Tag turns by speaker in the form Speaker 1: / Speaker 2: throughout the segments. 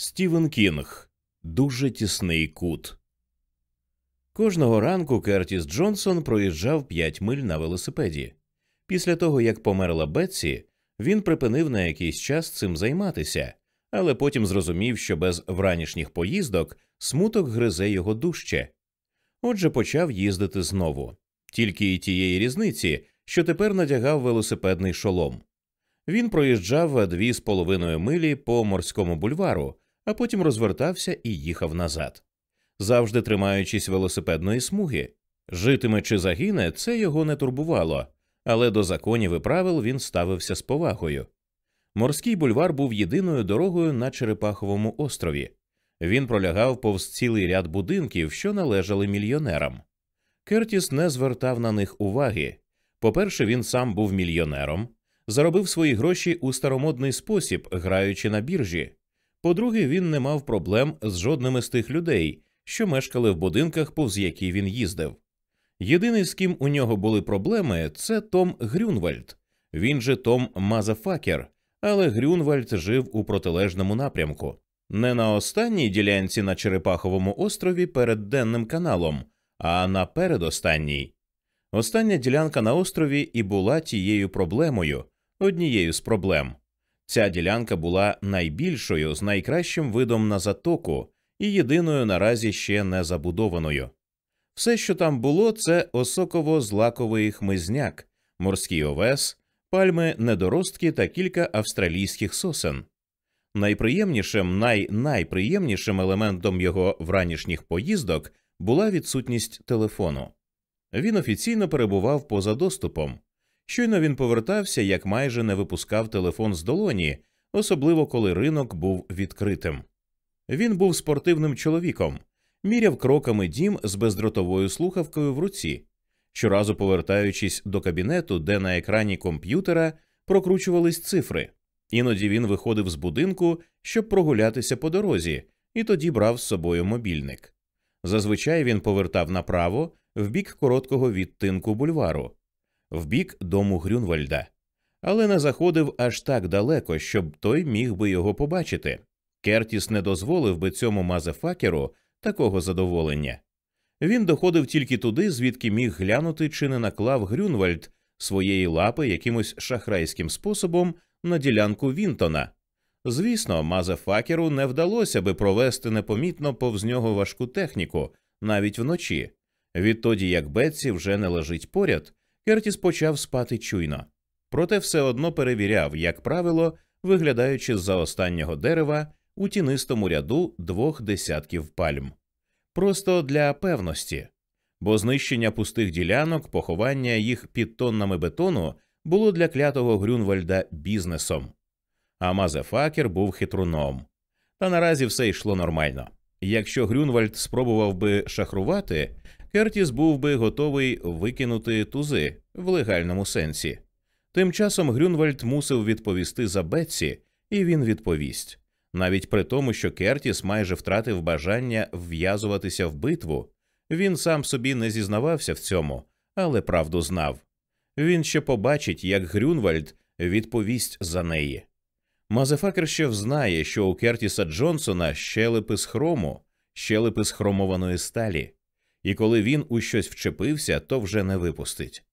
Speaker 1: Стівен Кінг Дуже тісний кут. Кожного ранку Кертіс Джонсон проїжджав п'ять миль на велосипеді. Після того, як померла Бетсі, він припинив на якийсь час цим займатися, але потім зрозумів, що без вранішніх поїздок смуток гризе його дужче. Отже, почав їздити знову, тільки і тієї різниці, що тепер надягав велосипедний шолом. Він проїжджав дві з половиною милі по морському бульвару, а потім розвертався і їхав назад, завжди тримаючись велосипедної смуги. Житиме чи загине, це його не турбувало, але до законів і правил він ставився з повагою. Морський бульвар був єдиною дорогою на Черепаховому острові. Він пролягав повз цілий ряд будинків, що належали мільйонерам. Кертіс не звертав на них уваги. По-перше, він сам був мільйонером, заробив свої гроші у старомодний спосіб, граючи на біржі. По-друге, він не мав проблем з жодними з тих людей, що мешкали в будинках, повз які він їздив. Єдиний, з ким у нього були проблеми, це Том Грюнвальд, він же Том Мазафакер, але Грюнвальд жив у протилежному напрямку. Не на останній ділянці на Черепаховому острові перед денним каналом, а на передостанній. Остання ділянка на острові і була тією проблемою, однією з проблем. Ця ділянка була найбільшою з найкращим видом на затоку і єдиною наразі ще не забудованою. Все, що там було, це осоково-злаковий хмизняк, морський овес, пальми недоростки та кілька австралійських сосен. Найприємнішим, най-найприємнішим елементом його вранішніх поїздок була відсутність телефону. Він офіційно перебував поза доступом. Щойно він повертався, як майже не випускав телефон з долоні, особливо коли ринок був відкритим. Він був спортивним чоловіком, міряв кроками дім з бездротовою слухавкою в руці, щоразу повертаючись до кабінету, де на екрані комп'ютера прокручувались цифри. Іноді він виходив з будинку, щоб прогулятися по дорозі, і тоді брав з собою мобільник. Зазвичай він повертав направо в бік короткого відтинку бульвару, в бік дому Грюнвальда, але не заходив аж так далеко, щоб той міг би його побачити. Кертіс не дозволив би цьому мазефакеру такого задоволення. Він доходив тільки туди, звідки міг глянути, чи не наклав Грюнвальд своєї лапи якимось шахрайським способом на ділянку Вінтона. Звісно, мазефакеру не вдалося би провести непомітно повз нього важку техніку навіть вночі. Відтоді як Бетсі вже не лежить поряд, Кертіс почав спати чуйно. Проте все одно перевіряв, як правило, виглядаючи з за останнього дерева у тінистому ряду двох десятків пальм. Просто для певності, бо знищення пустих ділянок, поховання їх під тоннами бетону було для клятого Грюнвальда бізнесом. А Мазефакер був хитруном. Та наразі все йшло нормально. Якщо Грюнвальд спробував би шахрувати, Кертіс був би готовий викинути тузи в легальному сенсі. Тим часом Грюнвальд мусив відповісти за Бетсі, і він відповість. Навіть при тому, що Кертіс майже втратив бажання вв'язуватися в битву, він сам собі не зізнавався в цьому, але правду знав. Він ще побачить, як Грюнвальд відповість за неї. Мазефакер ще взнає, що у Кертіса Джонсона щелепи з хрому, щелепи з хромованої сталі, і коли він у щось вчепився, то вже не випустить.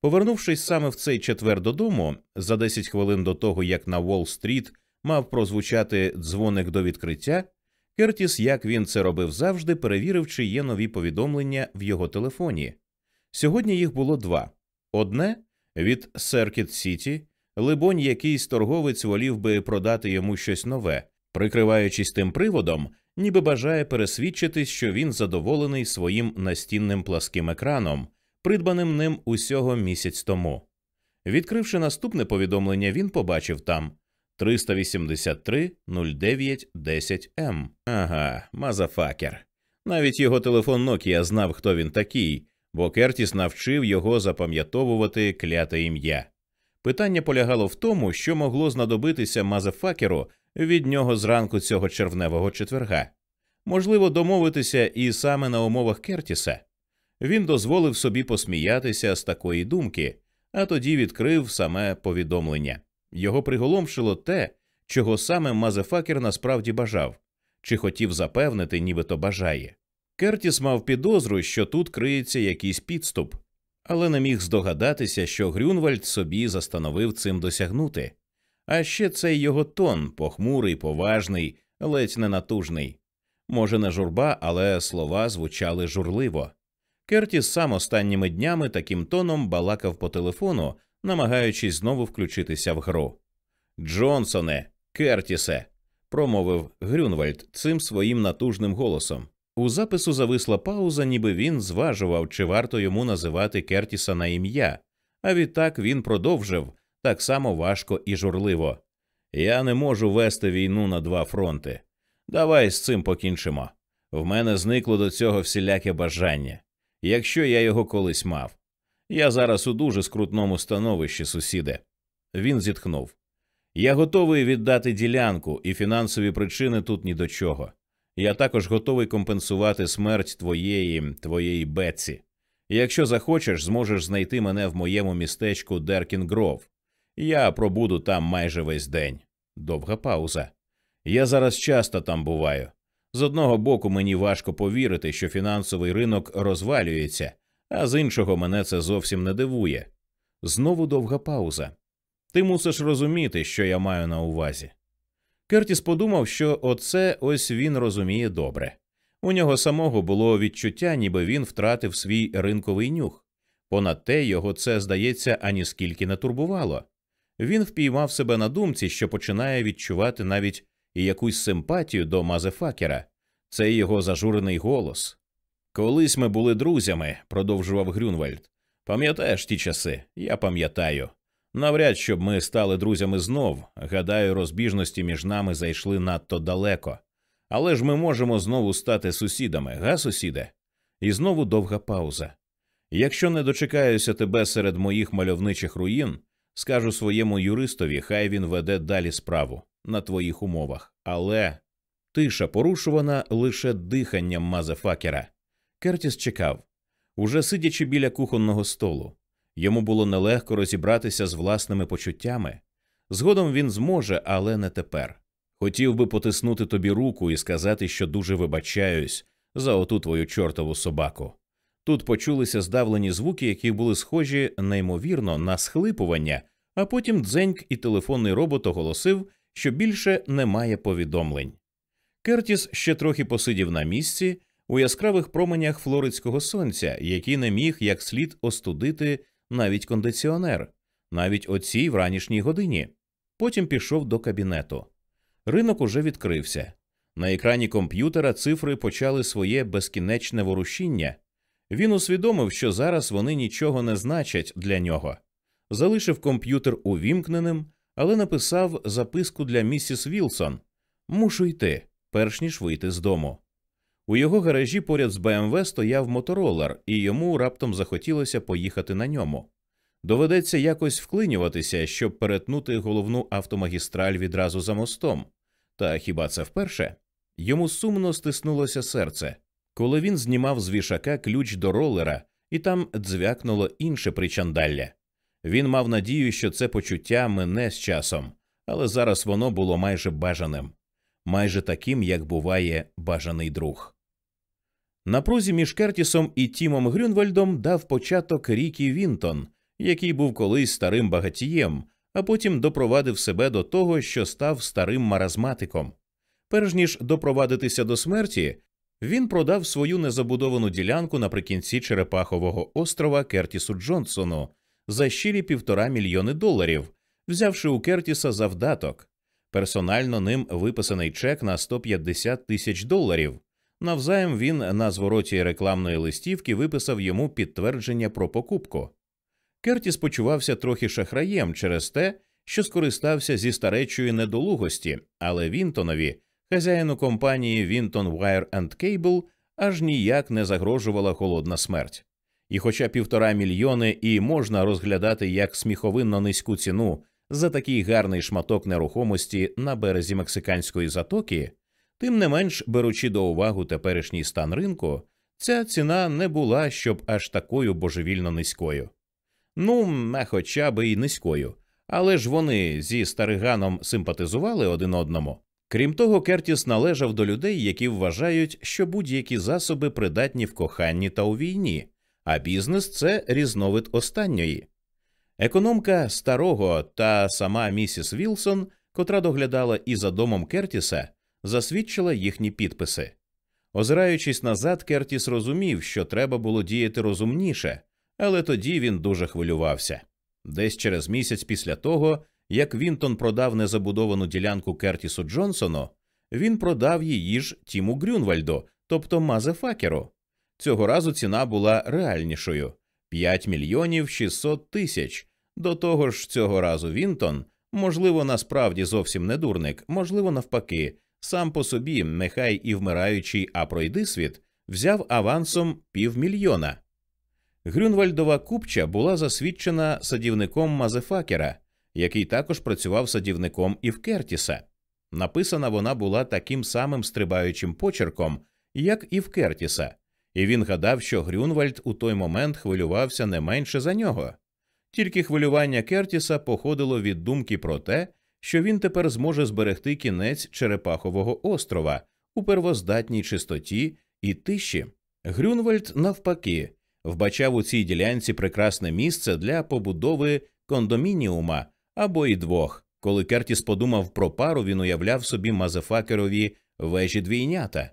Speaker 1: Повернувшись саме в цей четвер додому, за 10 хвилин до того, як на Уолл-стріт мав прозвучати дзвоник до відкриття, Кертіс, як він це робив завжди, перевірив, чи є нові повідомлення в його телефоні. Сьогодні їх було два одне від Серкіт Сіті, либонь, якийсь торговець волів би продати йому щось нове, прикриваючись тим приводом, ніби бажає пересвідчитись, що він задоволений своїм настінним пласким екраном, придбаним ним усього місяць тому. Відкривши наступне повідомлення, він побачив там 383 09 10 М. Ага, мазафакер. Навіть його телефон Nokia знав, хто він такий, бо Кертіс навчив його запам'ятовувати кляте ім'я. Питання полягало в тому, що могло знадобитися мазафакеру від нього зранку цього червневого четверга. Можливо, домовитися і саме на умовах Кертіса. Він дозволив собі посміятися з такої думки, а тоді відкрив саме повідомлення. Його приголомшило те, чого саме Мазефакер насправді бажав, чи хотів запевнити, нібито бажає. Кертіс мав підозру, що тут криється якийсь підступ, але не міг здогадатися, що Грюнвальд собі застановив цим досягнути. А ще цей його тон похмурий, поважний, ледь не натужний. Може, не журба, але слова звучали журливо. Кертіс сам останніми днями таким тоном балакав по телефону, намагаючись знову включитися в гру. Джонсоне, Кертісе, промовив Грюнвальд цим своїм натужним голосом. У запису зависла пауза, ніби він зважував, чи варто йому називати Кертіса на ім'я, а відтак він продовжив так само важко і журливо. Я не можу вести війну на два фронти. Давай з цим покінчимо. В мене зникло до цього всіляке бажання, якщо я його колись мав. Я зараз у дуже скрутному становищі, сусіде. Він зітхнув. Я готовий віддати ділянку, і фінансові причини тут ні до чого. Я також готовий компенсувати смерть твоєї, твоєї Бетсі. Якщо захочеш, зможеш знайти мене в моєму містечку Деркінгров. Я пробуду там майже весь день. Довга пауза. Я зараз часто там буваю. З одного боку, мені важко повірити, що фінансовий ринок розвалюється, а з іншого мене це зовсім не дивує. Знову довга пауза. Ти мусиш розуміти, що я маю на увазі. Кертіс подумав, що оце ось він розуміє добре. У нього самого було відчуття, ніби він втратив свій ринковий нюх. Понад те його це, здається, аніскільки не турбувало. Він впіймав себе на думці, що починає відчувати навіть і якусь симпатію до Мазефакера. Це його зажурений голос. Колись ми були друзями, продовжував Грюнвальд. Пам'ятаєш ті часи? Я пам'ятаю. Навряд щоб ми стали друзями знов. Гадаю, розбіжності між нами зайшли надто далеко. Але ж ми можемо знову стати сусідами, га, сусіде? І знову довга пауза. Якщо не дочекаюся тебе серед моїх мальовничих руїн, скажу своєму юристові, хай він веде далі справу на твоїх умовах. Але тиша порушувана лише диханням мазефакера. Кертіс чекав, уже сидячи біля кухонного столу. Йому було нелегко розібратися з власними почуттями. Згодом він зможе, але не тепер. Хотів би потиснути тобі руку і сказати, що дуже вибачаюсь за оту твою чортову собаку. Тут почулися здавлені звуки, які були схожі неймовірно на схлипування, а потім дзеньк і телефонний робот оголосив, що більше немає повідомлень. Кертіс ще трохи посидів на місці у яскравих променях флоридського сонця, який не міг як слід остудити навіть кондиціонер, навіть о цій вранішній годині. Потім пішов до кабінету. Ринок уже відкрився. На екрані комп'ютера цифри почали своє безкінечне ворушіння. Він усвідомив, що зараз вони нічого не значать для нього. Залишив комп'ютер увімкненим, але написав записку для місіс Вілсон Мушу йти, перш ніж вийти з дому. У його гаражі поряд з БМВ стояв моторолер, і йому раптом захотілося поїхати на ньому. Доведеться якось вклинюватися, щоб перетнути головну автомагістраль відразу за мостом. Та хіба це вперше? Йому сумно стиснулося серце, коли він знімав з вішака ключ до ролера, і там дзвякнуло інше причандалля. Він мав надію, що це почуття мине з часом, але зараз воно було майже бажаним, майже таким, як буває бажаний друг. На прозі між Кертісом і Тімом Грюнвальдом дав початок Рікі Вінтон, який був колись старим багатієм, а потім допровадив себе до того, що став старим маразматиком. Перш ніж допровадитися до смерті, він продав свою незабудовану ділянку наприкінці Черепахового острова Кертісу Джонсону за щирі півтора мільйони доларів, взявши у Кертіса завдаток. Персонально ним виписаний чек на 150 тисяч доларів. Навзаєм він на звороті рекламної листівки виписав йому підтвердження про покупку. Кертіс почувався трохи шахраєм через те, що скористався зі старечої недолугості, але Вінтонові, хазяїну компанії Вінтон Wire and Cable, аж ніяк не загрожувала холодна смерть. І, хоча півтора мільйони і можна розглядати як сміховинно низьку ціну за такий гарний шматок нерухомості на березі мексиканської затоки. Тим не менш, беручи до уваги теперішній стан ринку, ця ціна не була щоб аж такою божевільно низькою. Ну, а хоча б і низькою, але ж вони зі стариганом симпатизували один одному. Крім того, Кертіс належав до людей, які вважають, що будь-які засоби придатні в коханні та у війні, а бізнес це різновид останньої. Економка старого та сама місіс Вілсон, котра доглядала і за домом Кертіса, засвідчила їхні підписи. Озираючись назад, Кертіс розумів, що треба було діяти розумніше, але тоді він дуже хвилювався. Десь через місяць після того, як Вінтон продав незабудовану ділянку Кертісу Джонсону, він продав її ж Тіму Грюнвальду, тобто Мазефакеру. Цього разу ціна була реальнішою 5 мільйонів 600 тисяч. До того ж, цього разу Вінтон, можливо, насправді зовсім не дурник, можливо, навпаки, сам по собі, нехай і вмираючий, а пройди світ, взяв авансом півмільйона. Грюнвальдова купча була засвідчена садівником Мазефакера, який також працював садівником і в Кертіса. Написана вона була таким самим стрибаючим почерком, як і в Кертіса, і він гадав, що Грюнвальд у той момент хвилювався не менше за нього. Тільки хвилювання Кертіса походило від думки про те, що він тепер зможе зберегти кінець Черепахового острова у первоздатній чистоті і тиші. Грюнвальд, навпаки, вбачав у цій ділянці прекрасне місце для побудови кондомініума або й двох. Коли Кертіс подумав про пару, він уявляв собі мазефакерові вежі двійнята.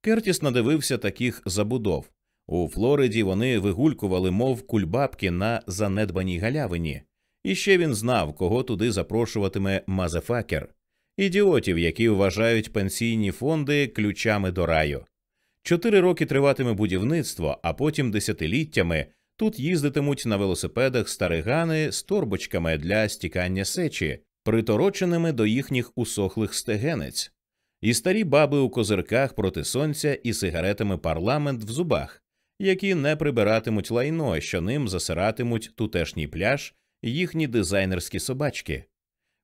Speaker 1: Кертіс надивився таких забудов. У Флориді вони вигулькували, мов кульбабки на занедбаній галявині, і ще він знав, кого туди запрошуватиме мазефакер ідіотів, які вважають пенсійні фонди ключами до раю. Чотири роки триватиме будівництво, а потім десятиліттями тут їздитимуть на велосипедах старигани з торбочками для стікання сечі, притороченими до їхніх усохлих стегенець, і старі баби у козирках проти сонця і сигаретами парламент в зубах, які не прибиратимуть лайно, що ним засиратимуть тутешній пляж, їхні дизайнерські собачки.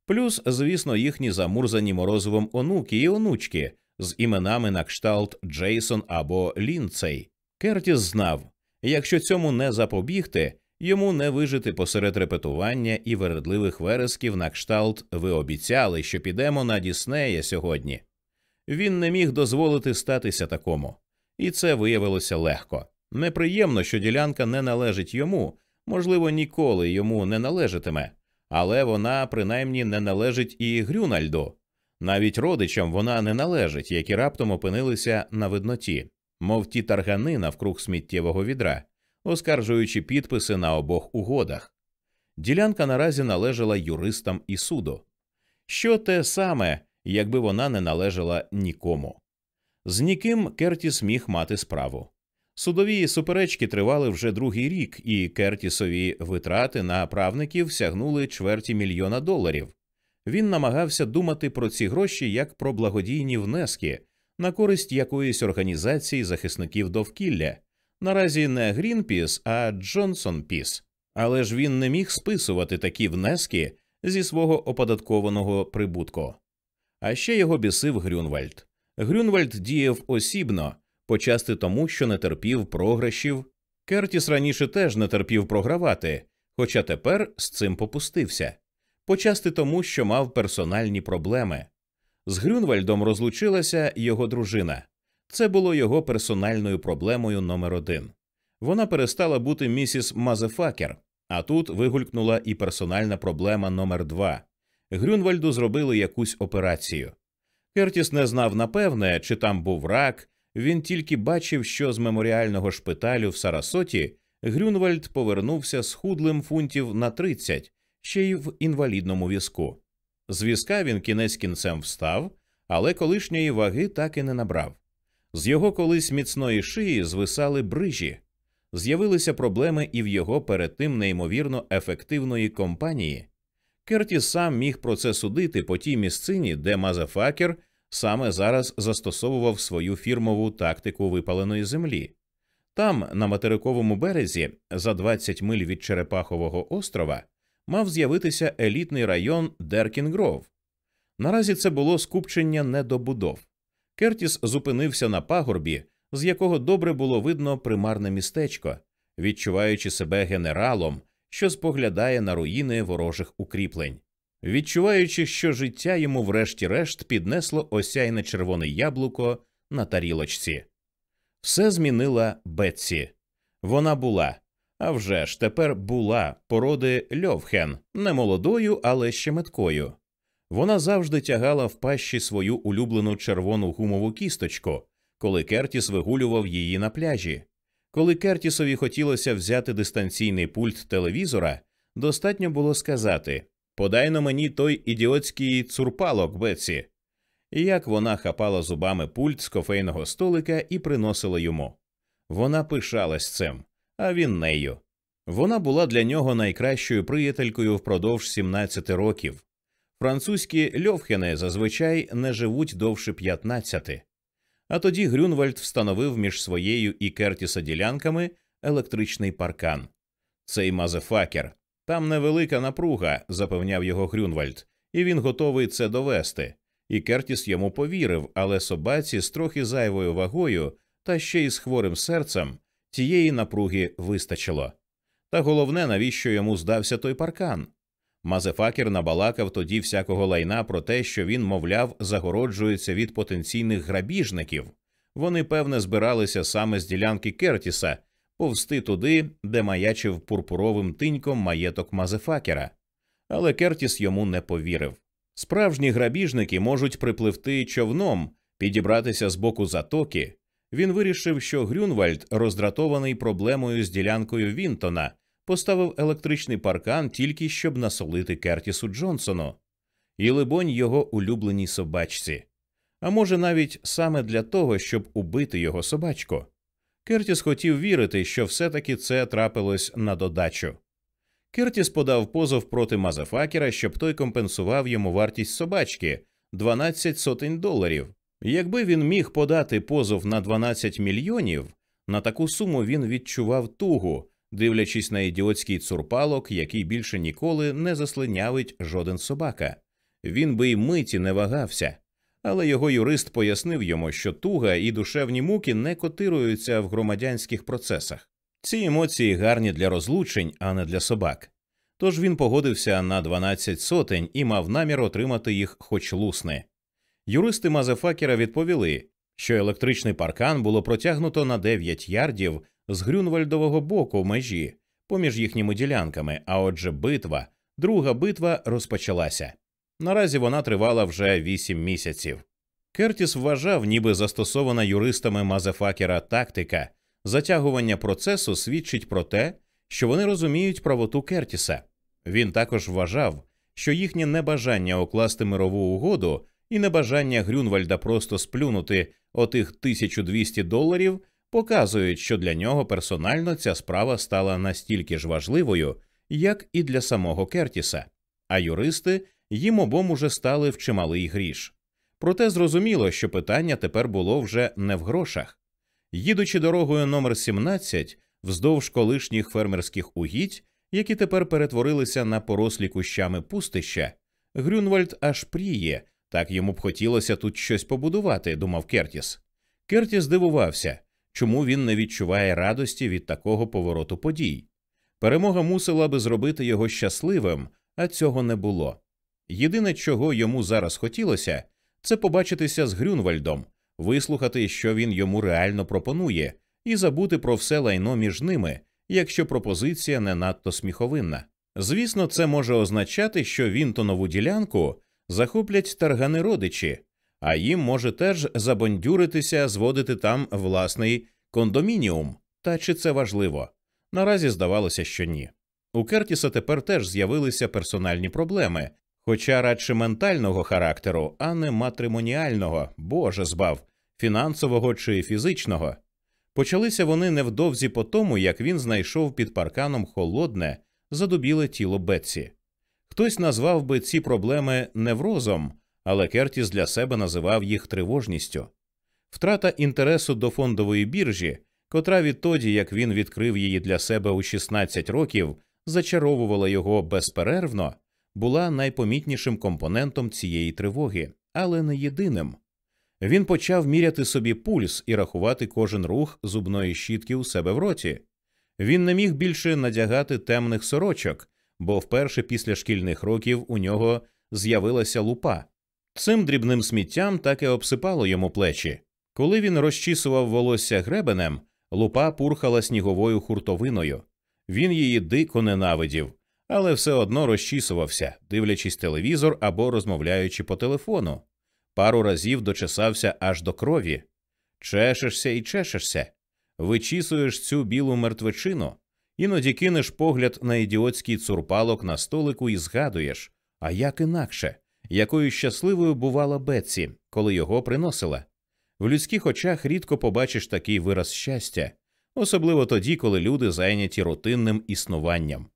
Speaker 1: Плюс, звісно, їхні замурзані морозивом онуки і онучки з іменами на кшталт Джейсон або Лінцей. Кертіс знав, якщо цьому не запобігти, йому не вижити посеред репетування і вередливих вересків на кшталт ви обіцяли, що підемо на Діснея сьогодні. Він не міг дозволити статися такому, і це виявилося легко. Неприємно, що ділянка не належить йому, можливо, ніколи йому не належатиме, але вона принаймні не належить і Грюнальду. Навіть родичам вона не належить, які раптом опинилися на видноті, мов ті таргани навкруг сміттєвого відра, оскаржуючи підписи на обох угодах. Ділянка наразі належала юристам і суду. Що те саме, якби вона не належала нікому. З ніким Кертіс міг мати справу. Судові суперечки тривали вже другий рік, і Кертісові витрати на правників сягнули чверті мільйона доларів. Він намагався думати про ці гроші як про благодійні внески на користь якоїсь організації захисників довкілля. Наразі не Грінпіс, а Джонсон Піс. Але ж він не міг списувати такі внески зі свого оподаткованого прибутку. А ще його бісив Грюнвальд. Грюнвальд діяв осібно, почасти тому, що не терпів програшів. Кертіс раніше теж не терпів програвати, хоча тепер з цим попустився, почасти тому, що мав персональні проблеми. З Грюнвальдом розлучилася його дружина. Це було його персональною проблемою номер один. Вона перестала бути місіс Мазефакер, а тут вигулькнула і персональна проблема номер два. Грюнвальду зробили якусь операцію. Кертіс не знав напевне, чи там був рак, він тільки бачив, що з меморіального шпиталю в Сарасоті Грюнвальд повернувся з худлим фунтів на 30, ще й в інвалідному візку. З візка він кінець кінцем встав, але колишньої ваги так і не набрав. З його колись міцної шиї звисали брижі, з'явилися проблеми і в його перед тим неймовірно ефективної компанії. Кертіс сам міг про це судити по тій місцині, де Мазафакер саме зараз застосовував свою фірмову тактику випаленої землі. Там, на материковому березі, за 20 миль від Черепахового острова, мав з'явитися елітний район Деркінгров. Наразі це було скупчення недобудов. Кертіс зупинився на пагорбі, з якого добре було видно примарне містечко, відчуваючи себе генералом, що споглядає на руїни ворожих укріплень. Відчуваючи, що життя йому врешті-решт піднесло осяйне червоне яблуко на тарілочці. Все змінила Бетсі. Вона була, а вже ж тепер була породи Льовхен, не молодою, але ще меткою. Вона завжди тягала в пащі свою улюблену червону гумову кісточку, коли Кертіс вигулював її на пляжі. Коли Кертісові хотілося взяти дистанційний пульт телевізора, достатньо було сказати Подай на мені той ідіотський цурпалок, Бетсі. Як вона хапала зубами пульт з кофейного столика і приносила йому. Вона пишалась цим, а він нею. Вона була для нього найкращою приятелькою впродовж 17 років. Французькі льовхени зазвичай не живуть довше 15. А тоді Грюнвальд встановив між своєю і Кертіса ділянками електричний паркан. Цей мазефакер. Там невелика напруга, запевняв його Грюнвальд, і він готовий це довести. І Кертіс йому повірив, але собаці з трохи зайвою вагою та ще й з хворим серцем тієї напруги вистачило. Та головне, навіщо йому здався той паркан? Мазефакер набалакав тоді всякого лайна про те, що він, мовляв, загороджується від потенційних грабіжників. Вони, певне, збиралися саме з ділянки Кертіса повсти туди, де маячив пурпуровим тиньком маєток Мазефакера. Але Кертіс йому не повірив. Справжні грабіжники можуть припливти човном, підібратися з боку затоки. Він вирішив, що Грюнвальд, роздратований проблемою з ділянкою Вінтона, поставив електричний паркан тільки щоб насолити Кертісу Джонсону, і, либонь, його улюбленій собачці. А може, навіть саме для того, щоб убити його собачку. Кертіс хотів вірити, що все таки це трапилось на додачу. Кертіс подав позов проти Мазефакера, щоб той компенсував йому вартість собачки 12 сотень доларів. Якби він міг подати позов на 12 мільйонів, на таку суму він відчував тугу, дивлячись на ідіотський цурпалок, який більше ніколи не заслинявить жоден собака. Він би й миті не вагався. Але його юрист пояснив йому, що туга і душевні муки не котируються в громадянських процесах. Ці емоції гарні для розлучень, а не для собак. Тож він погодився на 12 сотень і мав намір отримати їх хоч лусне. Юристи Мазефакера відповіли, що електричний паркан було протягнуто на 9 ярдів з Грюнвальдового боку межі поміж їхніми ділянками, а отже, битва, друга битва розпочалася. Наразі вона тривала вже 8 місяців. Кертіс вважав, ніби застосована юристами Мазефакера тактика затягування процесу свідчить про те, що вони розуміють правоту Кертіса. Він також вважав, що їхнє небажання укласти мирову угоду і небажання Грюнвальда просто сплюнути отих 1200 доларів показують, що для нього персонально ця справа стала настільки ж важливою, як і для самого Кертіса, а юристи їм обом уже стали в чималий гріш. Проте зрозуміло, що питання тепер було вже не в грошах. Їдучи дорогою номер 17 вздовж колишніх фермерських угідь, які тепер перетворилися на порослі кущами пустища, Грюнвальд аж пріє, так йому б хотілося тут щось побудувати, думав Кертіс. Кертіс дивувався, чому він не відчуває радості від такого повороту подій. Перемога мусила би зробити його щасливим, а цього не було. Єдине, чого йому зараз хотілося, це побачитися з Грюнвальдом, вислухати, що він йому реально пропонує, і забути про все лайно між ними, якщо пропозиція не надто сміховинна. Звісно, це може означати, що Вінтонову ділянку захоплять таргани родичі, а їм може теж забондюритися, зводити там власний кондомініум. Та чи це важливо? Наразі здавалося, що ні. У Кертіса тепер теж з'явилися персональні проблеми, хоча радше ментального характеру, а не матримоніального, боже збав, фінансового чи фізичного. Почалися вони невдовзі по тому, як він знайшов під парканом холодне, задубіле тіло Бетсі. Хтось назвав би ці проблеми неврозом, але Кертіс для себе називав їх тривожністю. Втрата інтересу до фондової біржі, котра відтоді, як він відкрив її для себе у 16 років, зачаровувала його безперервно, була найпомітнішим компонентом цієї тривоги, але не єдиним. Він почав міряти собі пульс і рахувати кожен рух зубної щітки у себе в роті. Він не міг більше надягати темних сорочок, бо вперше після шкільних років у нього з'явилася лупа. Цим дрібним сміттям так і обсипало йому плечі. Коли він розчісував волосся гребенем, лупа пурхала сніговою хуртовиною. Він її дико ненавидів, але все одно розчісувався, дивлячись телевізор або розмовляючи по телефону. Пару разів дочесався аж до крові. Чешешся і чешешся, вичісуєш цю білу мертвечину, іноді кинеш погляд на ідіотський цурпалок на столику і згадуєш, а як інакше, якою щасливою бувала Бетсі, коли його приносила. В людських очах рідко побачиш такий вираз щастя, особливо тоді, коли люди зайняті рутинним існуванням.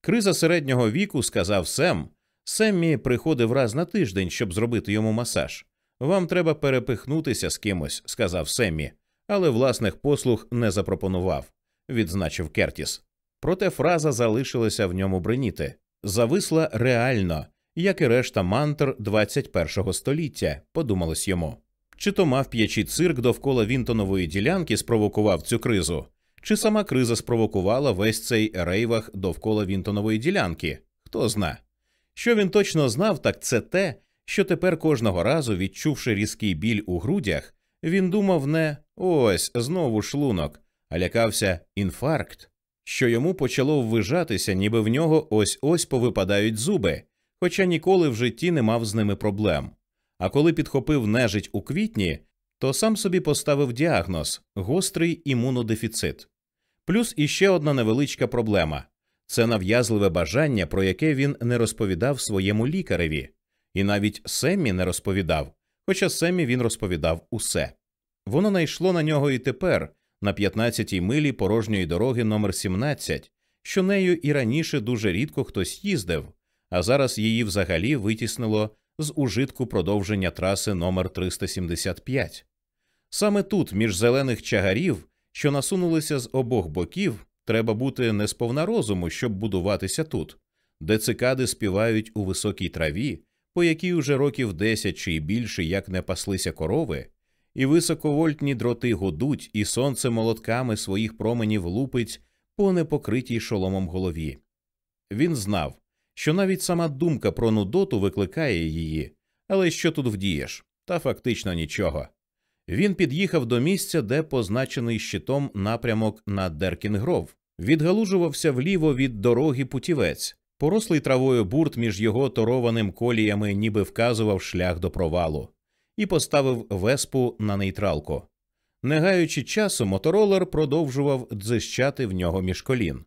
Speaker 1: Криза середнього віку, сказав Сем. Семмі приходив раз на тиждень, щоб зробити йому масаж. Вам треба перепихнутися з кимось, сказав Семмі, але власних послуг не запропонував, відзначив Кертіс. Проте фраза залишилася в ньому бреніти, зависла реально, як і решта мантр 21-го століття, подумалось йому. Чи то мав п'ячий цирк довкола Вінтонової ділянки спровокував цю кризу, чи сама криза спровокувала весь цей рейвах довкола Вінтонової ділянки? Хто зна. Що він точно знав, так це те, що тепер кожного разу, відчувши різкий біль у грудях, він думав не ось знову шлунок, лякався інфаркт, що йому почало ввижатися, ніби в нього ось ось повипадають зуби, хоча ніколи в житті не мав з ними проблем. А коли підхопив нежить у квітні, то сам собі поставив діагноз гострий імунодефіцит. Плюс іще одна невеличка проблема це нав'язливе бажання, про яке він не розповідав своєму лікареві, і навіть Семмі не розповідав, хоча Семмі він розповідав усе. Воно найшло на нього і тепер, на 15-й милі порожньої дороги номер 17 що нею і раніше дуже рідко хтось їздив, а зараз її взагалі витіснило з ужитку продовження траси номер 375. Саме тут, між зелених чагарів, що насунулися з обох боків, треба бути не сповна розуму, щоб будуватися тут, де цикади співають у високій траві, по якій уже років десять чи більше як не паслися корови, і високовольтні дроти гудуть, і сонце молотками своїх променів лупить по непокритій шоломом голові. Він знав, що навіть сама думка про нудоту викликає її, але що тут вдієш? Та фактично нічого. Він під'їхав до місця, де позначений щитом напрямок на Деркінгров, відгалужувався вліво від дороги путівець, порослий травою бурт між його торованим коліями, ніби вказував шлях до провалу, і поставив веспу на нейтралку. Не гаючи часу, моторолер продовжував дзищати в нього між колін.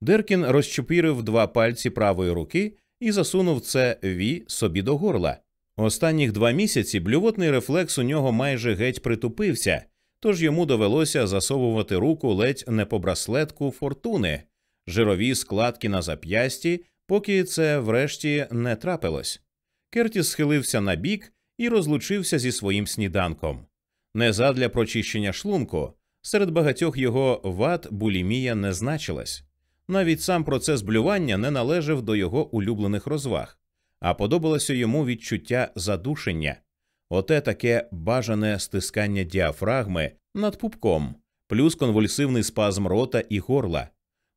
Speaker 1: Деркін розчупірив два пальці правої руки і засунув це ві собі до горла. Останніх два місяці блювотний рефлекс у нього майже геть притупився, тож йому довелося засовувати руку ледь не по браслетку фортуни, жирові складки на зап'ясті, поки це врешті не трапилось. Кертіс схилився на бік і розлучився зі своїм сніданком. Не задля прочищення шлунку, серед багатьох його вад булімія не значилась. Навіть сам процес блювання не належав до його улюблених розваг, а подобалося йому відчуття задушення, оте таке бажане стискання діафрагми над пупком, плюс конвульсивний спазм рота і горла.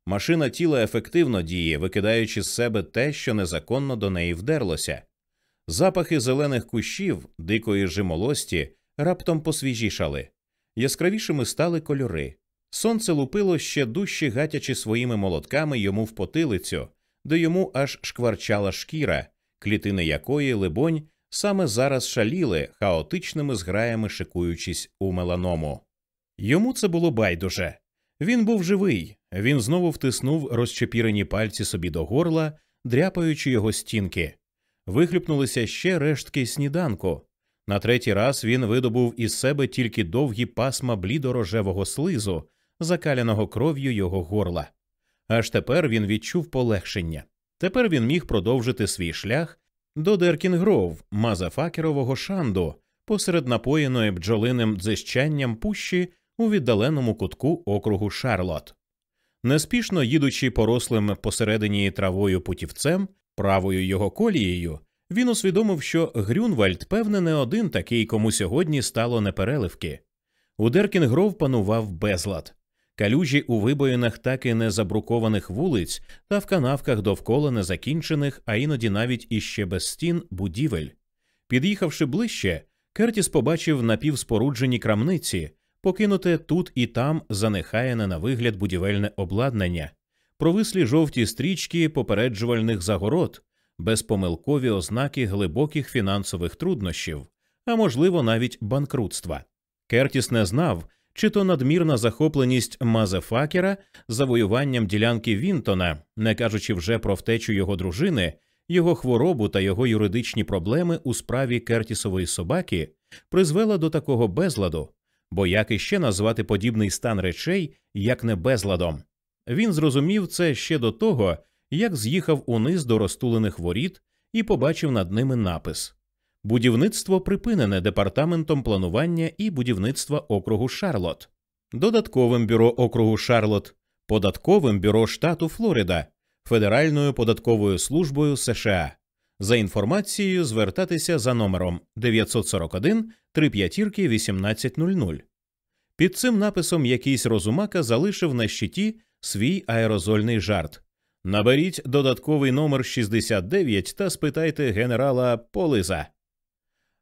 Speaker 1: Машина тіла ефективно діє, викидаючи з себе те, що незаконно до неї вдерлося. Запахи зелених кущів, дикої жимолості раптом посвіжішали, яскравішими стали кольори. Сонце лупило ще дужче гатячи своїми молотками йому в потилицю, де йому аж шкварчала шкіра, клітини якої, либонь, саме зараз шаліли, хаотичними зграями шикуючись у меланому. Йому це було байдуже. Він був живий, він знову втиснув розчепірені пальці собі до горла, дряпаючи його стінки. Вихлюпнулися ще рештки сніданку. На третій раз він видобув із себе тільки довгі пасма блідорожевого слизу, закаляного кров'ю його горла. Аж тепер він відчув полегшення. Тепер він міг продовжити свій шлях до Деркінгров, мазафакерового шанду, посеред напоєної бджолиним дзищанням пущі у віддаленому кутку округу Шарлот. Неспішно їдучи порослим посередині травою путівцем, правою його колією, він усвідомив, що Грюнвальд, певне, не один такий, кому сьогодні стало непереливки. У Деркінгров панував безлад. Калюжі у вибоїнах так і не забрукованих вулиць та в канавках довкола незакінчених, а іноді навіть іще без стін будівель. Під'їхавши ближче, Кертіс побачив напівспоруджені крамниці, покинуте тут і там занехаяне на вигляд будівельне обладнання, провислі жовті стрічки попереджувальних загород, безпомилкові ознаки глибоких фінансових труднощів, а можливо навіть банкрутства. Кертіс не знав, чи то надмірна захопленість Мазефакера завоюванням ділянки Вінтона, не кажучи вже про втечу його дружини, його хворобу та його юридичні проблеми у справі Кертісової собаки, призвела до такого безладу, бо як іще назвати подібний стан речей як не безладом. Він зрозумів це ще до того, як з'їхав униз до розтулених воріт і побачив над ними напис Будівництво припинене департаментом планування і будівництва округу Шарлот, додатковим бюро округу Шарлот, податковим бюро штату Флорида, Федеральною податковою службою США. За інформацією звертатися за номером 941 35 1800. Під цим написом якийсь розумака залишив на щиті свій аерозольний жарт. Наберіть додатковий номер 69 та спитайте генерала Полиза.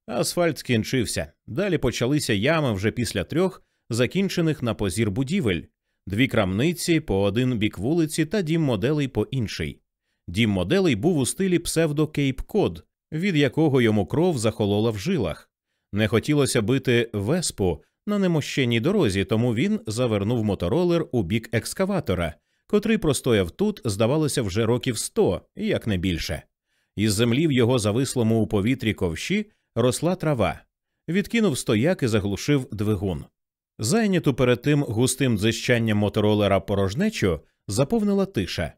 Speaker 1: Асфальт скінчився. Далі почалися ями вже після трьох закінчених на позір будівель, дві крамниці по один бік вулиці та дім моделей по інший. Дім моделей був у стилі псевдо Кейп Код, від якого йому кров захолола в жилах. Не хотілося бити веспу на немощеній дорозі, тому він завернув моторолер у бік екскаватора, котрий простояв тут, здавалося, вже років сто, як не більше. Із землі в його завислому у повітрі ковші росла трава. Відкинув стояк і заглушив двигун. Зайняту перед тим густим дзищанням моторолера порожнечу заповнила тиша.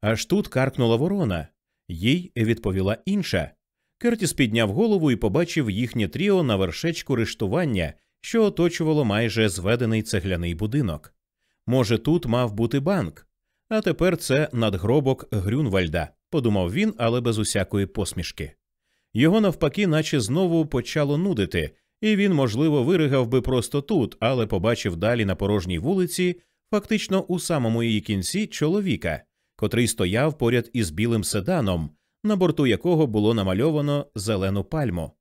Speaker 1: Аж тут каркнула ворона. Їй відповіла інша. Кертіс підняв голову і побачив їхнє тріо на вершечку рештування, що оточувало майже зведений цегляний будинок. Може, тут мав бути банк, а тепер це надгробок Грюнвальда, подумав він, але без усякої посмішки. Його навпаки, наче знову почало нудити, і він, можливо, виригав би просто тут, але побачив далі на порожній вулиці, фактично у самому її кінці, чоловіка, котрий стояв поряд із білим седаном, на борту якого було намальовано зелену пальму.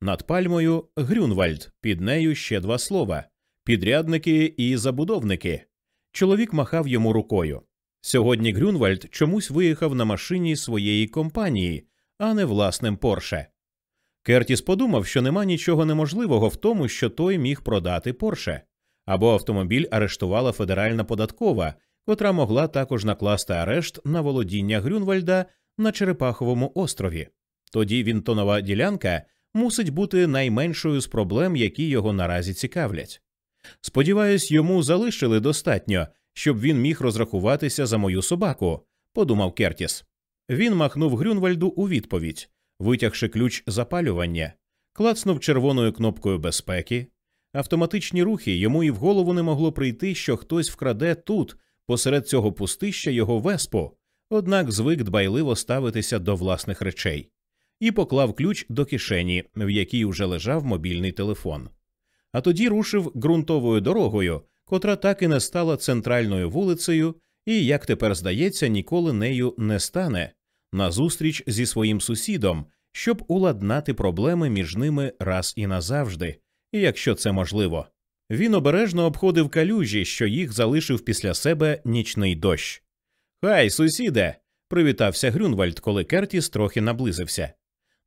Speaker 1: Над пальмою Грюнвальд, під нею ще два слова підрядники і забудовники. Чоловік махав йому рукою. Сьогодні Грюнвальд чомусь виїхав на машині своєї компанії, а не власним Порше. Кертіс подумав, що нема нічого неможливого в тому, що той міг продати Порше, або автомобіль арештувала федеральна податкова, котра могла також накласти арешт на володіння Грюнвальда на Черепаховому острові. Тоді Вінтонова ділянка мусить бути найменшою з проблем, які його наразі цікавлять. Сподіваюсь, йому залишили достатньо, щоб він міг розрахуватися за мою собаку, подумав Кертіс. Він махнув Грюнвальду у відповідь, витягши ключ запалювання, клацнув червоною кнопкою безпеки. Автоматичні рухи йому і в голову не могло прийти, що хтось вкраде тут, посеред цього пустища його веспу, однак звик дбайливо ставитися до власних речей, і поклав ключ до кишені, в якій уже лежав мобільний телефон. А тоді рушив ґрунтовою дорогою, котра так і не стала центральною вулицею, і, як тепер здається, ніколи нею не стане, назустріч зі своїм сусідом, щоб уладнати проблеми між ними раз і назавжди, якщо це можливо. Він обережно обходив калюжі, що їх залишив після себе нічний дощ. Хай, сусіде. привітався Грюнвальд, коли Кертіс трохи наблизився.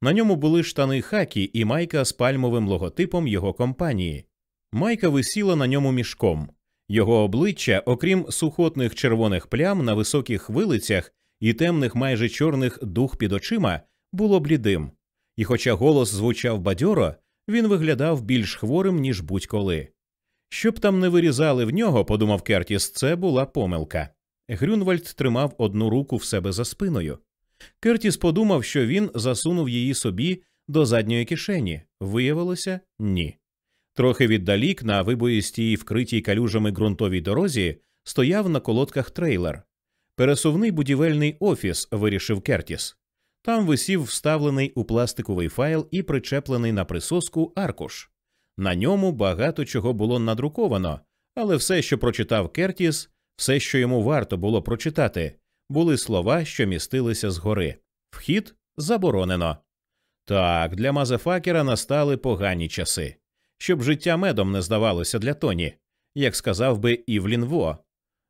Speaker 1: На ньому були штани хакі і майка з пальмовим логотипом його компанії. Майка висіла на ньому мішком. Його обличчя, окрім сухотних червоних плям на високих вилицях і темних майже чорних дух під очима, було блідим. І, хоча голос звучав бадьоро, він виглядав більш хворим, ніж будь-коли. Щоб там не вирізали в нього, подумав Кертіс, це була помилка. Грюнвальд тримав одну руку в себе за спиною. Кертіс подумав, що він засунув її собі до задньої кишені. Виявилося, ні. Трохи віддалік на вибоїстій, вкритій калюжами ґрунтовій дорозі, стояв на колодках трейлер. Пересувний будівельний офіс, вирішив Кертіс. Там висів вставлений у пластиковий файл і причеплений на присоску аркуш. На ньому багато чого було надруковано, Але все, що прочитав Кертіс, все, що йому варто було прочитати, були слова, що містилися згори. Вхід заборонено. Так, для Мазефакера настали погані часи, щоб життя медом не здавалося для Тоні, як сказав би Івлін Во.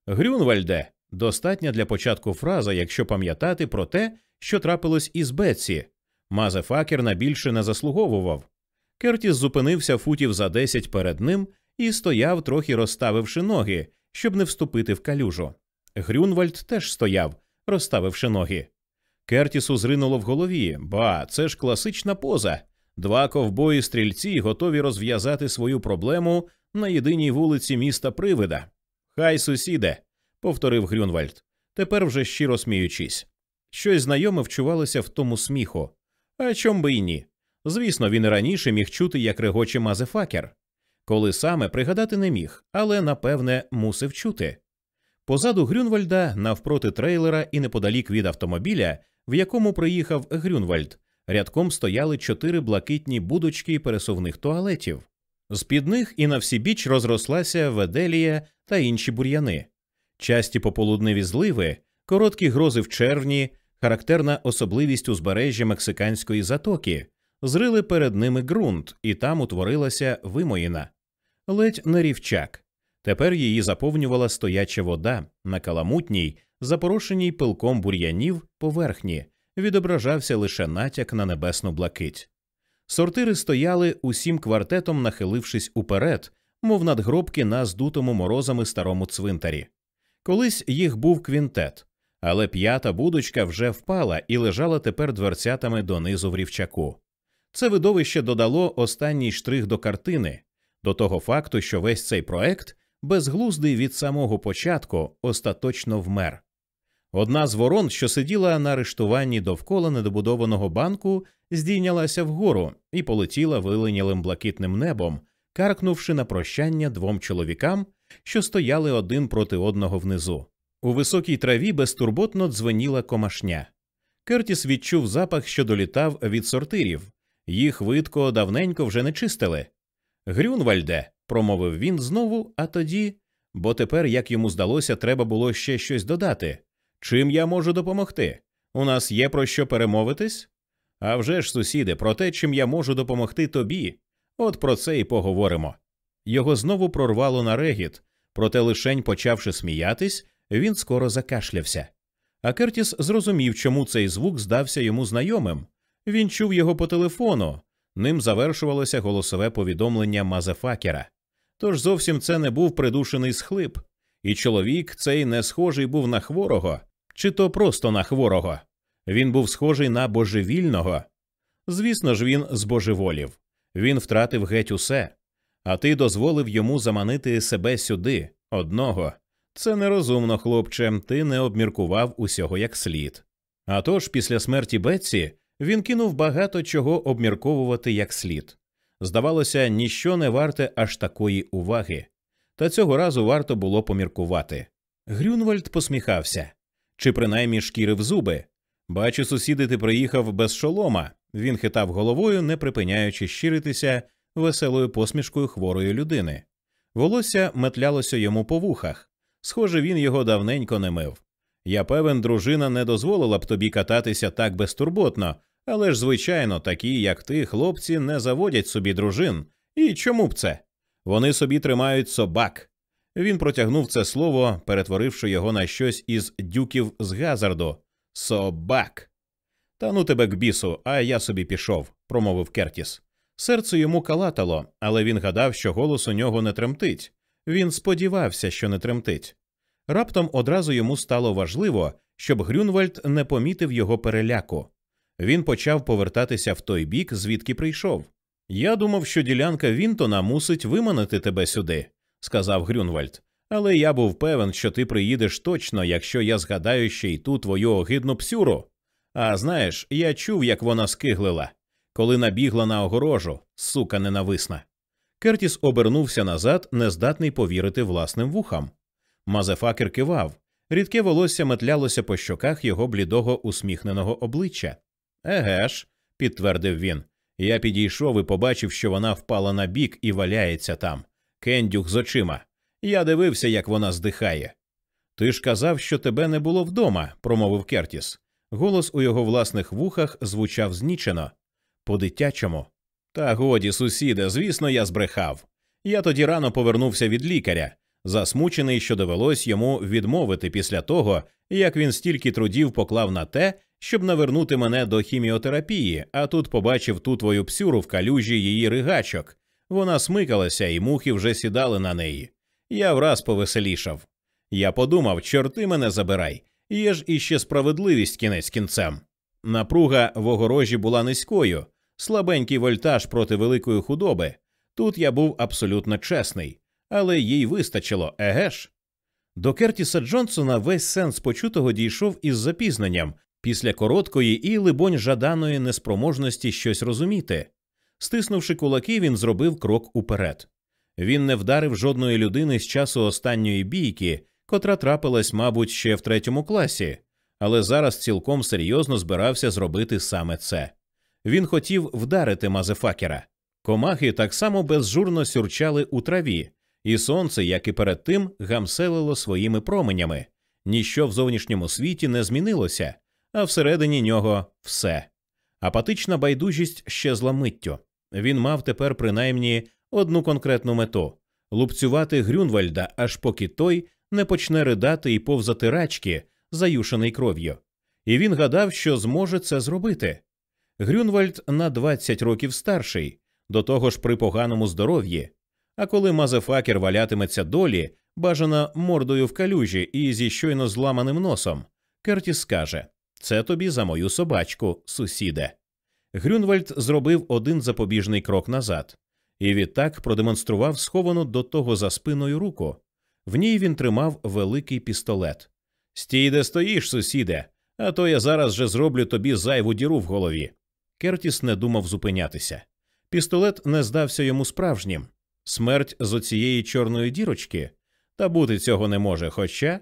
Speaker 1: Грюнвальде достатня для початку фраза, якщо пам'ятати про те, що трапилось із Бетсі. Мазефакер на більше не заслуговував. Кертіс зупинився футів за десять перед ним і стояв, трохи розставивши ноги, щоб не вступити в калюжу. Грюнвальд теж стояв, розставивши ноги. Кертісу зринуло в голові, ба, це ж класична поза. Два ковбої стрільці готові розв'язати свою проблему на єдиній вулиці міста Привида. Хай сусіде, повторив Грюнвальд, тепер вже щиро сміючись. Щось знайоме вчувалося в тому сміху. А чом би й ні? Звісно, він раніше міг чути, як регоче мазефакер. Коли саме пригадати не міг, але напевне мусив чути. Позаду Грюнвальда, навпроти трейлера і неподалік від автомобіля, в якому приїхав Грюнвальд, рядком стояли чотири блакитні будочки пересувних туалетів. З під них і на всі біч розрослася веделія та інші бур'яни. Часті пополудневі зливи, короткі грози в червні, характерна особливість узбережжя мексиканської затоки, зрили перед ними ґрунт, і там утворилася вимоїна. Ледь не рівчак. Тепер її заповнювала стояча вода на каламутній, запорошеній пилком бур'янів поверхні, відображався лише натяк на небесну блакить. Сортири стояли усім квартетом, нахилившись уперед, мов надгробки на здутому морозами старому цвинтарі. Колись їх був квінтет, але п'ята будочка вже впала і лежала тепер дверцятами донизу в рівчаку. Це видовище додало останній штрих до картини, до того факту, що весь цей проект, безглуздий від самого початку, остаточно вмер. Одна з ворон, що сиділа на арештуванні довкола недобудованого банку, здійнялася вгору і полетіла виленілим блакитним небом, каркнувши на прощання двом чоловікам, що стояли один проти одного внизу. У високій траві безтурботно дзвеніла комашня. Кертіс відчув запах, що долітав від сортирів. Їх видко давненько вже не чистили. Грюнвальде, промовив він знову, а тоді, бо тепер, як йому здалося, треба було ще щось додати. Чим я можу допомогти? У нас є про що перемовитись? А вже ж, сусіде, про те, чим я можу допомогти тобі. От про це і поговоримо. Його знову прорвало на регіт, проте лишень почавши сміятись, він скоро закашлявся. А Кертіс зрозумів, чому цей звук здався йому знайомим. Він чув його по телефону, ним завершувалося голосове повідомлення Мазефакера. Тож зовсім це не був придушений схлип, і чоловік цей не схожий був на хворого, чи то просто на хворого. Він був схожий на божевільного. Звісно ж, він збожеволів. Він втратив геть усе. А ти дозволив йому заманити себе сюди, одного. Це нерозумно, хлопче, ти не обміркував усього як слід. А тож, після смерті Бетсі, він кинув багато чого обмірковувати як слід. Здавалося, ніщо не варте аж такої уваги. Та цього разу варто було поміркувати. Грюнвальд посміхався чи принаймні шкірив зуби. Бачу, сусіди, ти приїхав без шолома. Він хитав головою, не припиняючи щиритися веселою посмішкою хворої людини. Волосся метлялося йому по вухах. Схоже, він його давненько не мив. Я певен, дружина не дозволила б тобі кататися так безтурботно, але ж, звичайно, такі, як ти, хлопці, не заводять собі дружин. І чому б це? Вони собі тримають собак. Він протягнув це слово, перетворивши його на щось із дюків з Газарду. Собак. Та ну тебе к бісу, а я собі пішов, промовив Кертіс. Серце йому калатало, але він гадав, що голос у нього не тремтить. Він сподівався, що не тремтить. Раптом одразу йому стало важливо, щоб Грюнвальд не помітив його переляку. Він почав повертатися в той бік, звідки прийшов. Я думав, що ділянка Вінтона мусить виманити тебе сюди, сказав Грюнвальд. Але я був певен, що ти приїдеш точно, якщо я згадаю ще й ту твою огидну псюру. А знаєш, я чув, як вона скиглила, коли набігла на огорожу, сука ненависна. Кертіс обернувся назад, нездатний повірити власним вухам. Мазефакер кивав, рідке волосся метлялося по щоках його блідого усміхненого обличчя. Еге ж, підтвердив він. Я підійшов і побачив, що вона впала на бік і валяється там. Кендюх з очима. Я дивився, як вона здихає. Ти ж казав, що тебе не було вдома, промовив Кертіс. Голос у його власних вухах звучав знічено. По дитячому. Та годі, сусіде, звісно, я збрехав. Я тоді рано повернувся від лікаря, засмучений, що довелось йому відмовити після того, як він стільки трудів поклав на те, щоб навернути мене до хіміотерапії, а тут побачив ту твою псюру в калюжі її ригачок. Вона смикалася, і мухи вже сідали на неї. Я враз повеселішав. Я подумав, чорти мене забирай, є ж іще справедливість кінець кінцем. Напруга в огорожі була низькою, слабенький вольтаж проти великої худоби. Тут я був абсолютно чесний, але їй вистачило, еге ж? До Кертіса Джонсона весь сенс почутого дійшов із запізненням після короткої і, либонь, жаданої неспроможності щось розуміти. Стиснувши кулаки, він зробив крок уперед. Він не вдарив жодної людини з часу останньої бійки, котра трапилась, мабуть, ще в третьому класі, але зараз цілком серйозно збирався зробити саме це. Він хотів вдарити мазефакера. Комахи так само безжурно сюрчали у траві, і сонце, як і перед тим, гамселило своїми променями. Ніщо в зовнішньому світі не змінилося, а всередині нього все. Апатична байдужість щезла миттю. Він мав тепер принаймні одну конкретну мету лупцювати Грюнвальда, аж поки той не почне ридати і повзати рачки, заюшений кров'ю. І він гадав, що зможе це зробити. Грюнвальд на 20 років старший, до того ж при поганому здоров'ї. А коли мазефакер валятиметься долі, бажано мордою в калюжі і зі щойно зламаним носом, Кертіс скаже Це тобі за мою собачку, сусіде. Грюнвальд зробив один запобіжний крок назад, і відтак продемонстрував сховану до того за спиною руку. В ній він тримав великий пістолет. Стій, де стоїш, сусіде, а то я зараз же зроблю тобі зайву діру в голові. Кертіс не думав зупинятися. Пістолет не здався йому справжнім. Смерть з оцієї чорної дірочки та бути цього не може. Хоча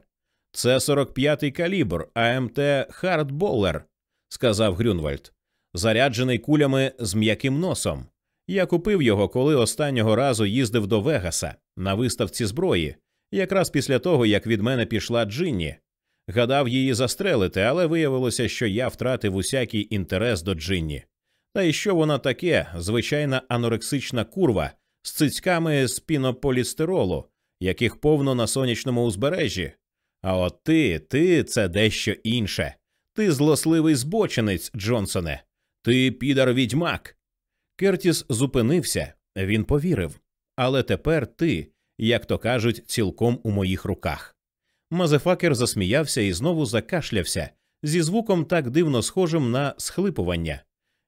Speaker 1: це 45-й калібр АМТ Хардболлер, сказав Грюнвальд, заряджений кулями з м'яким носом. Я купив його, коли останнього разу їздив до Вегаса на виставці зброї, якраз після того, як від мене пішла Джинні. Гадав її застрелити, але виявилося, що я втратив усякий інтерес до Джинні. Та й що вона таке, звичайна анорексична курва з цицьками з пінополістиролу, яких повно на сонячному узбережжі. А от ти, ти це дещо інше. Ти злосливий збочинець, Джонсоне, ти підар відьмак. Кертіс зупинився, він повірив. Але тепер ти, як то кажуть, цілком у моїх руках. Мазефакер засміявся і знову закашлявся зі звуком так дивно схожим на схлипування.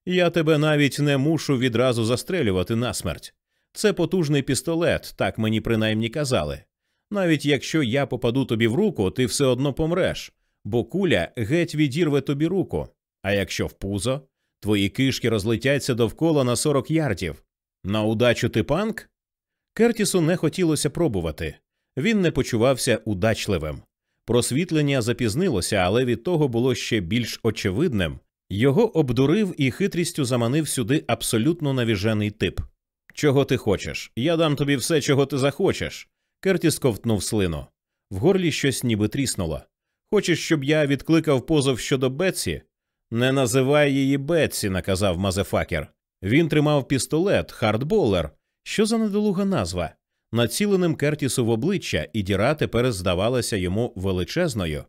Speaker 1: Я тебе навіть не мушу відразу застрелювати насмерть. Це потужний пістолет, так мені принаймні казали. Навіть якщо я попаду тобі в руку, ти все одно помреш, бо куля геть відірве тобі руку. А якщо в пузо, твої кишки розлетяться довкола на 40 ярдів. На удачу ти панк? Кертісу не хотілося пробувати. Він не почувався удачливим. Просвітлення запізнилося, але від того було ще більш очевидним. Його обдурив і хитрістю заманив сюди абсолютно навіжений тип. Чого ти хочеш? Я дам тобі все, чого ти захочеш. Кертіс ковтнув слину. В горлі щось ніби тріснуло. Хочеш, щоб я відкликав позов щодо Бетсі? Не називай її Бетсі, наказав Мазефакер. Він тримав пістолет, хардболер. Що за недолуга назва? Націленим Кертісу в обличчя, і діра тепер здавалася йому величезною.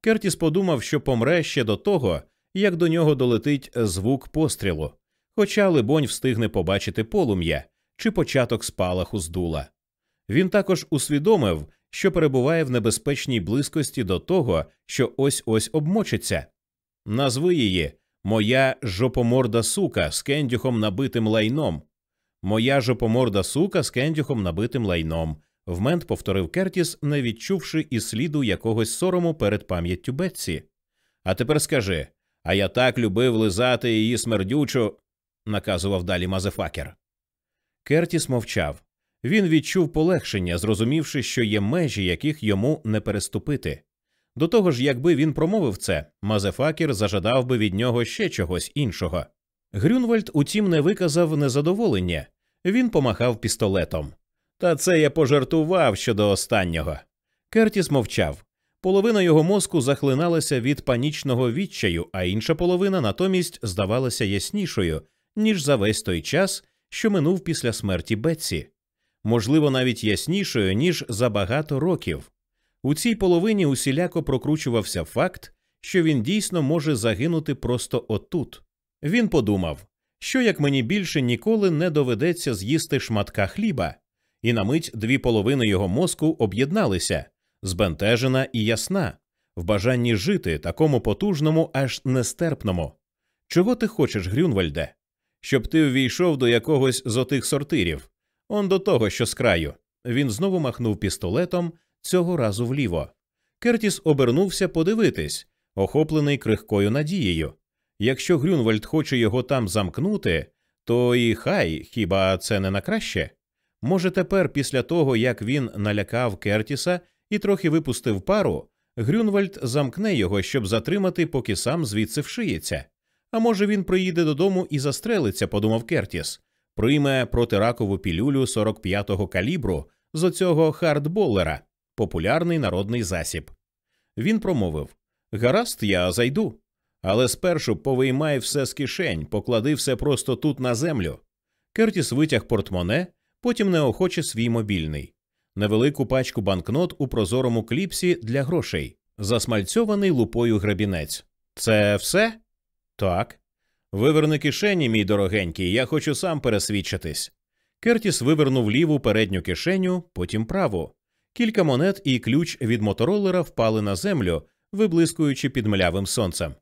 Speaker 1: Кертіс подумав, що помре ще до того, як до нього долетить звук пострілу, хоча, либонь, встигне побачити полум'я чи початок спалаху з дула. Він також усвідомив, що перебуває в небезпечній близькості до того, що ось ось обмочиться. Назви її Моя жопоморда сука з кендюхом набитим лайном. Моя жопоморда сука з кендюхом набитим лайном. Вмент повторив Кертіс, не відчувши і сліду якогось сорому перед пам'яттю Бетсі. А тепер скажи а я так любив лизати її смердючу, наказував далі Мазефакер. Кертіс мовчав. Він відчув полегшення, зрозумівши, що є межі, яких йому не переступити. До того ж, якби він промовив це, Мазефакер зажадав би від нього ще чогось іншого. Грюнвальд, утім, не виказав незадоволення він помахав пістолетом. Та це я пожартував щодо останнього. Кертіс мовчав. Половина його мозку захлиналася від панічного відчаю, а інша половина натомість здавалася яснішою, ніж за весь той час, що минув після смерті Бетсі. Можливо, навіть яснішою, ніж за багато років. У цій половині усіляко прокручувався факт, що він дійсно може загинути просто отут. Він подумав, що як мені більше ніколи не доведеться з'їсти шматка хліба, і на мить дві половини його мозку об'єдналися збентежена і ясна, в бажанні жити такому потужному, аж нестерпному. Чого ти хочеш, Грюнвальде? Щоб ти ввійшов до якогось з отих сортирів, он до того, що з краю. Він знову махнув пістолетом, цього разу вліво. Кертіс обернувся подивитись, охоплений крихкою надією. Якщо Грюнвальд хоче його там замкнути, то і хай хіба це не на краще? Може, тепер, після того, як він налякав Кертіса і трохи випустив пару, Грюнвальд замкне його, щоб затримати, поки сам звідси вшиється. А може, він приїде додому і застрелиться, подумав Кертіс, прийме протиракову пілюлю 45-го калібру з оцього хардболлера, популярний народний засіб. Він промовив Гаразд, я зайду. Але спершу повиймай все з кишень, поклади все просто тут на землю. Кертіс витяг портмоне, потім неохоче свій мобільний, невелику пачку банкнот у прозорому кліпсі для грошей, засмальцьований лупою грабінець. Це все? Так. Виверни кишені, мій дорогенький, я хочу сам пересвідчитись. Кертіс вивернув ліву передню кишеню, потім праву. Кілька монет і ключ від моторолера впали на землю, виблискуючи під млявим сонцем.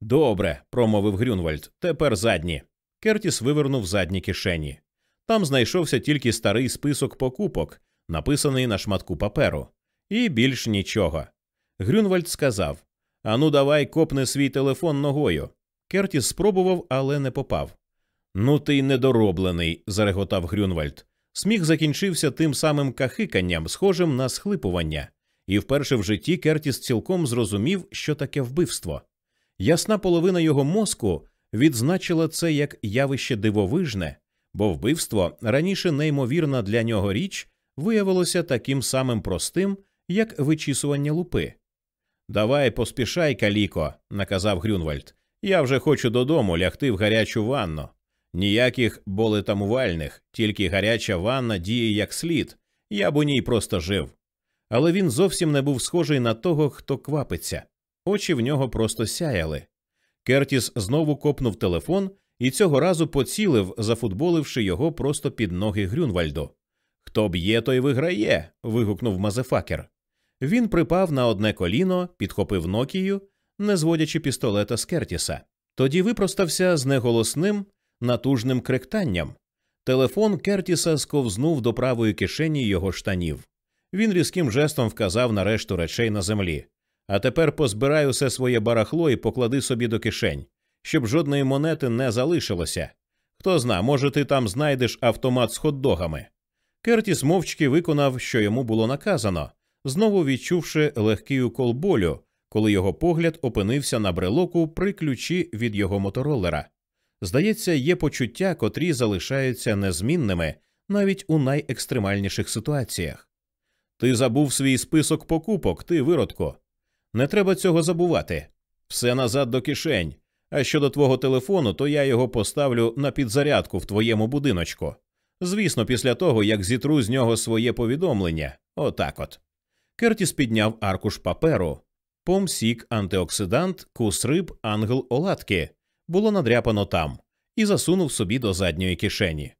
Speaker 1: Добре, промовив Грюнвальд. Тепер задні. Кертіс вивернув задні кишені. Там знайшовся тільки старий список покупок, написаний на шматку паперу, і більш нічого. Грюнвальд сказав Ану, давай копни свій телефон ногою. Кертіс спробував, але не попав. Ну, ти й недороблений, зареготав Грюнвальд. Сміх закінчився тим самим кахиканням, схожим на схлипування, і вперше в житті Кертіс цілком зрозумів, що таке вбивство. Ясна половина його мозку відзначила це як явище дивовижне, бо вбивство раніше неймовірна для нього річ виявилося таким самим простим, як вичісування лупи. Давай поспішай, каліко, наказав Грюнвальд. Я вже хочу додому лягти в гарячу ванну. Ніяких болетамувальних, тільки гаряча ванна діє як слід, я б у ній просто жив. Але він зовсім не був схожий на того, хто квапиться. Очі в нього просто сяяли. Кертіс знову копнув телефон і цього разу поцілив, зафутболивши його просто під ноги Грюнвальду. Хто б'є, той виграє. вигукнув Мазефакер. Він припав на одне коліно, підхопив Нокію, не зводячи пістолета з Кертіса. Тоді випростався з неголосним, натужним кректанням. Телефон Кертіса сковзнув до правої кишені його штанів. Він різким жестом вказав на решту речей на землі. А тепер позбирай усе своє барахло і поклади собі до кишень, щоб жодної монети не залишилося. Хто зна, може, ти там знайдеш автомат з хот-догами. Кертіс мовчки виконав, що йому було наказано, знову відчувши легкий укол болю, коли його погляд опинився на брелоку при ключі від його моторолера. Здається, є почуття, котрі залишаються незмінними навіть у найекстремальніших ситуаціях. Ти забув свій список покупок, ти виродко. Не треба цього забувати. Все назад до кишень. А щодо твого телефону, то я його поставлю на підзарядку в твоєму будиночку. Звісно, після того, як зітру з нього своє повідомлення. Отак от. Кертіс підняв аркуш паперу. Помсік, антиоксидант, кус риб, ангел оладки було надряпано там і засунув собі до задньої кишені.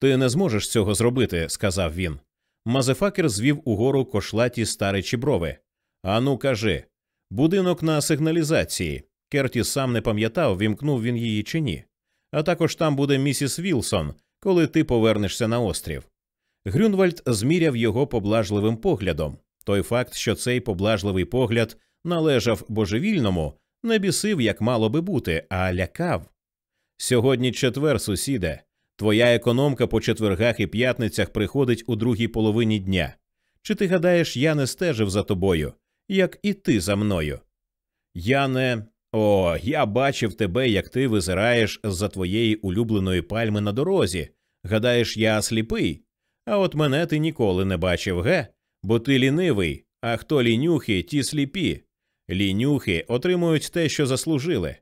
Speaker 1: Ти не зможеш цього зробити, сказав він. Мазефакер звів угору кошлаті старичі брови. Ану, кажи. Будинок на сигналізації. Кертіс сам не пам'ятав, вімкнув він її чи ні. А також там буде місіс Вілсон, коли ти повернешся на острів. Грюнвальд зміряв його поблажливим поглядом. Той факт, що цей поблажливий погляд належав божевільному, не бісив, як мало би бути, а лякав. Сьогодні четвер, сусіде. Твоя економка по четвергах і п'ятницях приходить у другій половині дня. Чи ти гадаєш, я не стежив за тобою, як і ти за мною? Я не. О, я бачив тебе, як ти визираєш з за твоєї улюбленої пальми на дорозі. Гадаєш, я сліпий? А от мене ти ніколи не бачив, ге? Бо ти лінивий, а хто лінюхи, ті сліпі. Лінюхи отримують те, що заслужили.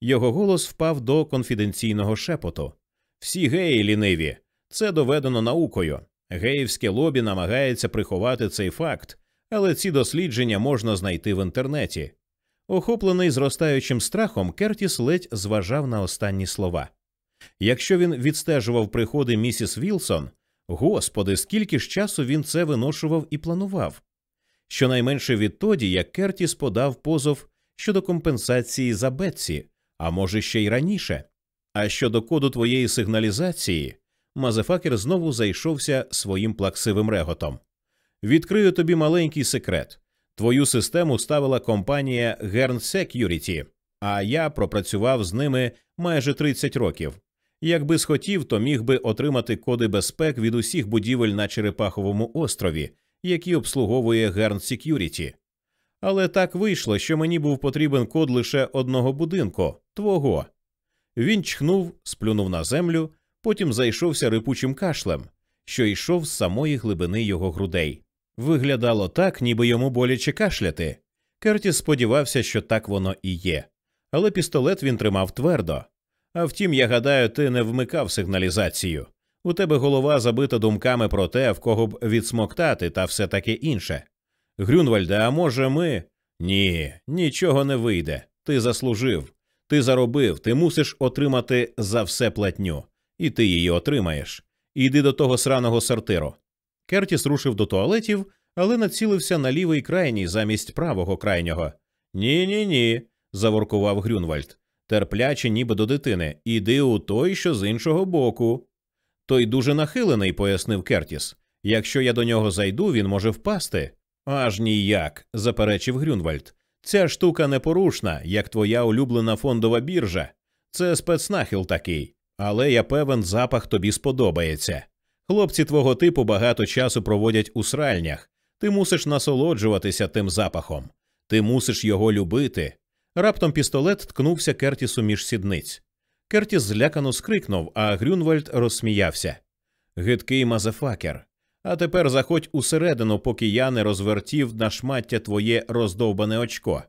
Speaker 1: Його голос впав до конфіденційного шепоту. Всі геї ліниві. Це доведено наукою. Геївське лобі намагається приховати цей факт, але ці дослідження можна знайти в інтернеті. Охоплений зростаючим страхом, Кертіс ледь зважав на останні слова. Якщо він відстежував приходи місіс Вілсон, господи, скільки ж часу він це виношував і планував. Щонайменше відтоді, як Кертіс подав позов щодо компенсації за Бетсі, а може ще й раніше. А щодо коду твоєї сигналізації, Мазефакер знову зайшовся своїм плаксивим реготом. Відкрию тобі маленький секрет. Твою систему ставила компанія Gern Security, а я пропрацював з ними майже 30 років. Якби схотів, то міг би отримати коди безпек від усіх будівель на Черепаховому острові, які обслуговує Gern Security. Але так вийшло, що мені був потрібен код лише одного будинку твого. Він чхнув, сплюнув на землю, потім зайшовся рипучим кашлем, що йшов з самої глибини його грудей. Виглядало так, ніби йому боляче кашляти. Кертіс сподівався, що так воно і є. Але пістолет він тримав твердо. А втім, я гадаю, ти не вмикав сигналізацію. У тебе голова забита думками про те, в кого б відсмоктати та все таке інше. Грюнвальде, а може, ми. Ні, нічого не вийде. Ти заслужив, ти заробив, ти мусиш отримати за все платню, і ти її отримаєш. Іди до того сраного сортиру. Кертіс рушив до туалетів, але націлився на лівий крайній замість правого крайнього. Ні, ні, ні, заворкував Грюнвальд. Терпляче, ніби до дитини. Іди у той, що з іншого боку. Той дуже нахилений, пояснив Кертіс. Якщо я до нього зайду, він може впасти. Аж ніяк, заперечив Грюнвальд. Ця штука непорушна, як твоя улюблена фондова біржа. Це спецнахил такий, але я певен, запах тобі сподобається. Хлопці твого типу багато часу проводять у сральнях. Ти мусиш насолоджуватися тим запахом, ти мусиш його любити. Раптом пістолет ткнувся Кертісу між сідниць. Кертіс злякано скрикнув, а Грюнвальд розсміявся. Гидкий мазефакер. А тепер заходь усередину, поки я не розвертів на шмаття твоє роздовбане очко.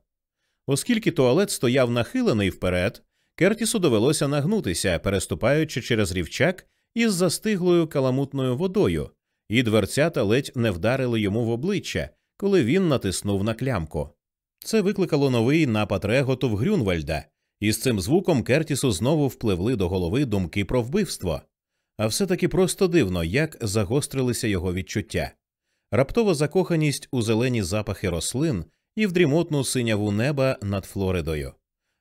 Speaker 1: Оскільки туалет стояв нахилений вперед, Кертісу довелося нагнутися, переступаючи через рівчак із застиглою каламутною водою, і дверцята ледь не вдарили йому в обличчя, коли він натиснув на клямку. Це викликало новий напад реготу в Грюнвальда, і з цим звуком Кертісу знову впливли до голови думки про вбивство. А все таки просто дивно, як загострилися його відчуття. Раптова закоханість у зелені запахи рослин і в дрімотну синяву неба над Флоридою.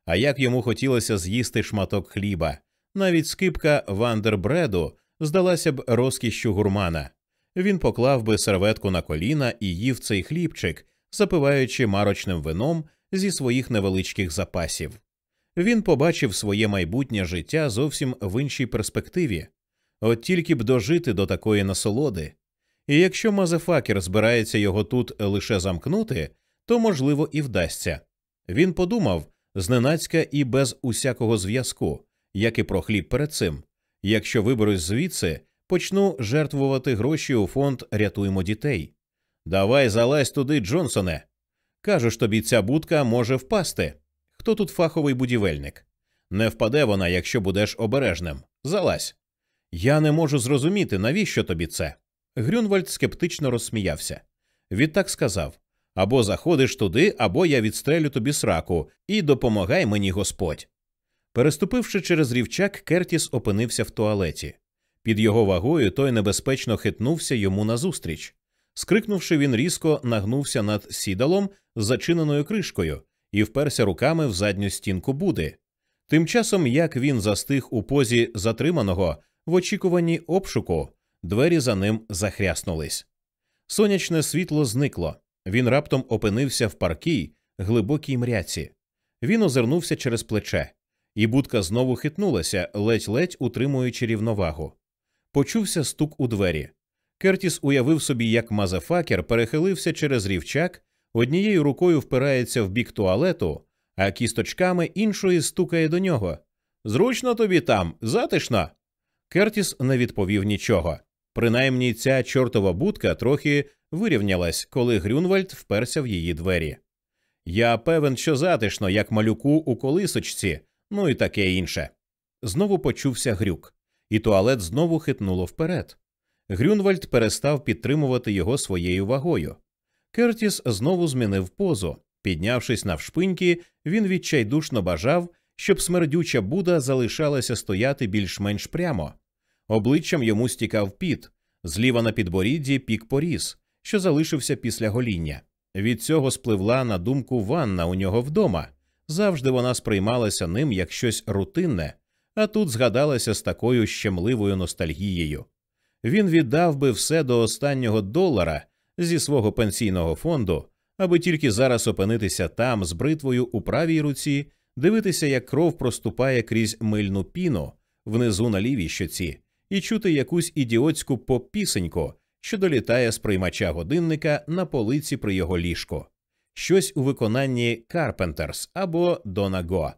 Speaker 1: А як йому хотілося з'їсти шматок хліба, навіть скипка вандербреду здалася б розкішшю гурмана. Він поклав би серветку на коліна і їв цей хлібчик, запиваючи марочним вином зі своїх невеличких запасів. Він побачив своє майбутнє життя зовсім в іншій перспективі, от тільки б дожити до такої насолоди. І якщо мазефакер збирається його тут лише замкнути, то можливо і вдасться. Він подумав зненацька і без усякого зв'язку, як і про хліб перед цим. Якщо виберусь звідси, почну жертвувати гроші у фонд Рятуємо дітей. Давай залазь туди, Джонсоне. Кажу ж тобі, ця будка може впасти. Хто тут фаховий будівельник? Не впаде вона, якщо будеш обережним. Залазь. Я не можу зрозуміти, навіщо тобі це. Грюнвальд скептично розсміявся. Відтак сказав або заходиш туди, або я відстрелю тобі сраку, і допомагай мені Господь. Переступивши через рівчак, Кертіс опинився в туалеті. Під його вагою той небезпечно хитнувся йому назустріч. Скрикнувши, він різко нагнувся над сідалом з зачиненою кришкою і вперся руками в задню стінку буди. Тим часом, як він застиг у позі затриманого в очікуванні обшуку, двері за ним захряснулись. Сонячне світло зникло. Він раптом опинився в паркій, глибокій мряці. Він озирнувся через плече, і будка знову хитнулася, ледь-ледь утримуючи рівновагу. Почувся стук у двері. Кертіс уявив собі, як мазафакер перехилився через рівчак, однією рукою впирається в бік туалету, а кісточками іншої стукає до нього. Зручно тобі там, затишно. Кертіс не відповів нічого. Принаймні ця чортова будка трохи вирівнялась, коли Грюнвальд вперся в її двері. Я певен, що затишно, як малюку у колисочці, ну і таке інше. Знову почувся грюк, і туалет знову хитнуло вперед. Грюнвальд перестав підтримувати його своєю вагою. Кертіс знову змінив позу. Піднявшись навшпиньки, він відчайдушно бажав, щоб смердюча Буда залишалася стояти більш-менш прямо. Обличчям йому стікав піт, зліва на підборідді пік поріс, що залишився після гоління. Від цього спливла на думку ванна у нього вдома. Завжди вона сприймалася ним як щось рутинне, а тут згадалася з такою щемливою ностальгією. Він віддав би все до останнього долара зі свого пенсійного фонду, аби тільки зараз опинитися там з бритвою у правій руці, дивитися, як кров проступає крізь мильну піну внизу на лівій щоці, і чути якусь ідіотську попісеньку, що долітає з приймача годинника на полиці при його ліжку, щось у виконанні Carpenters або Дона Го.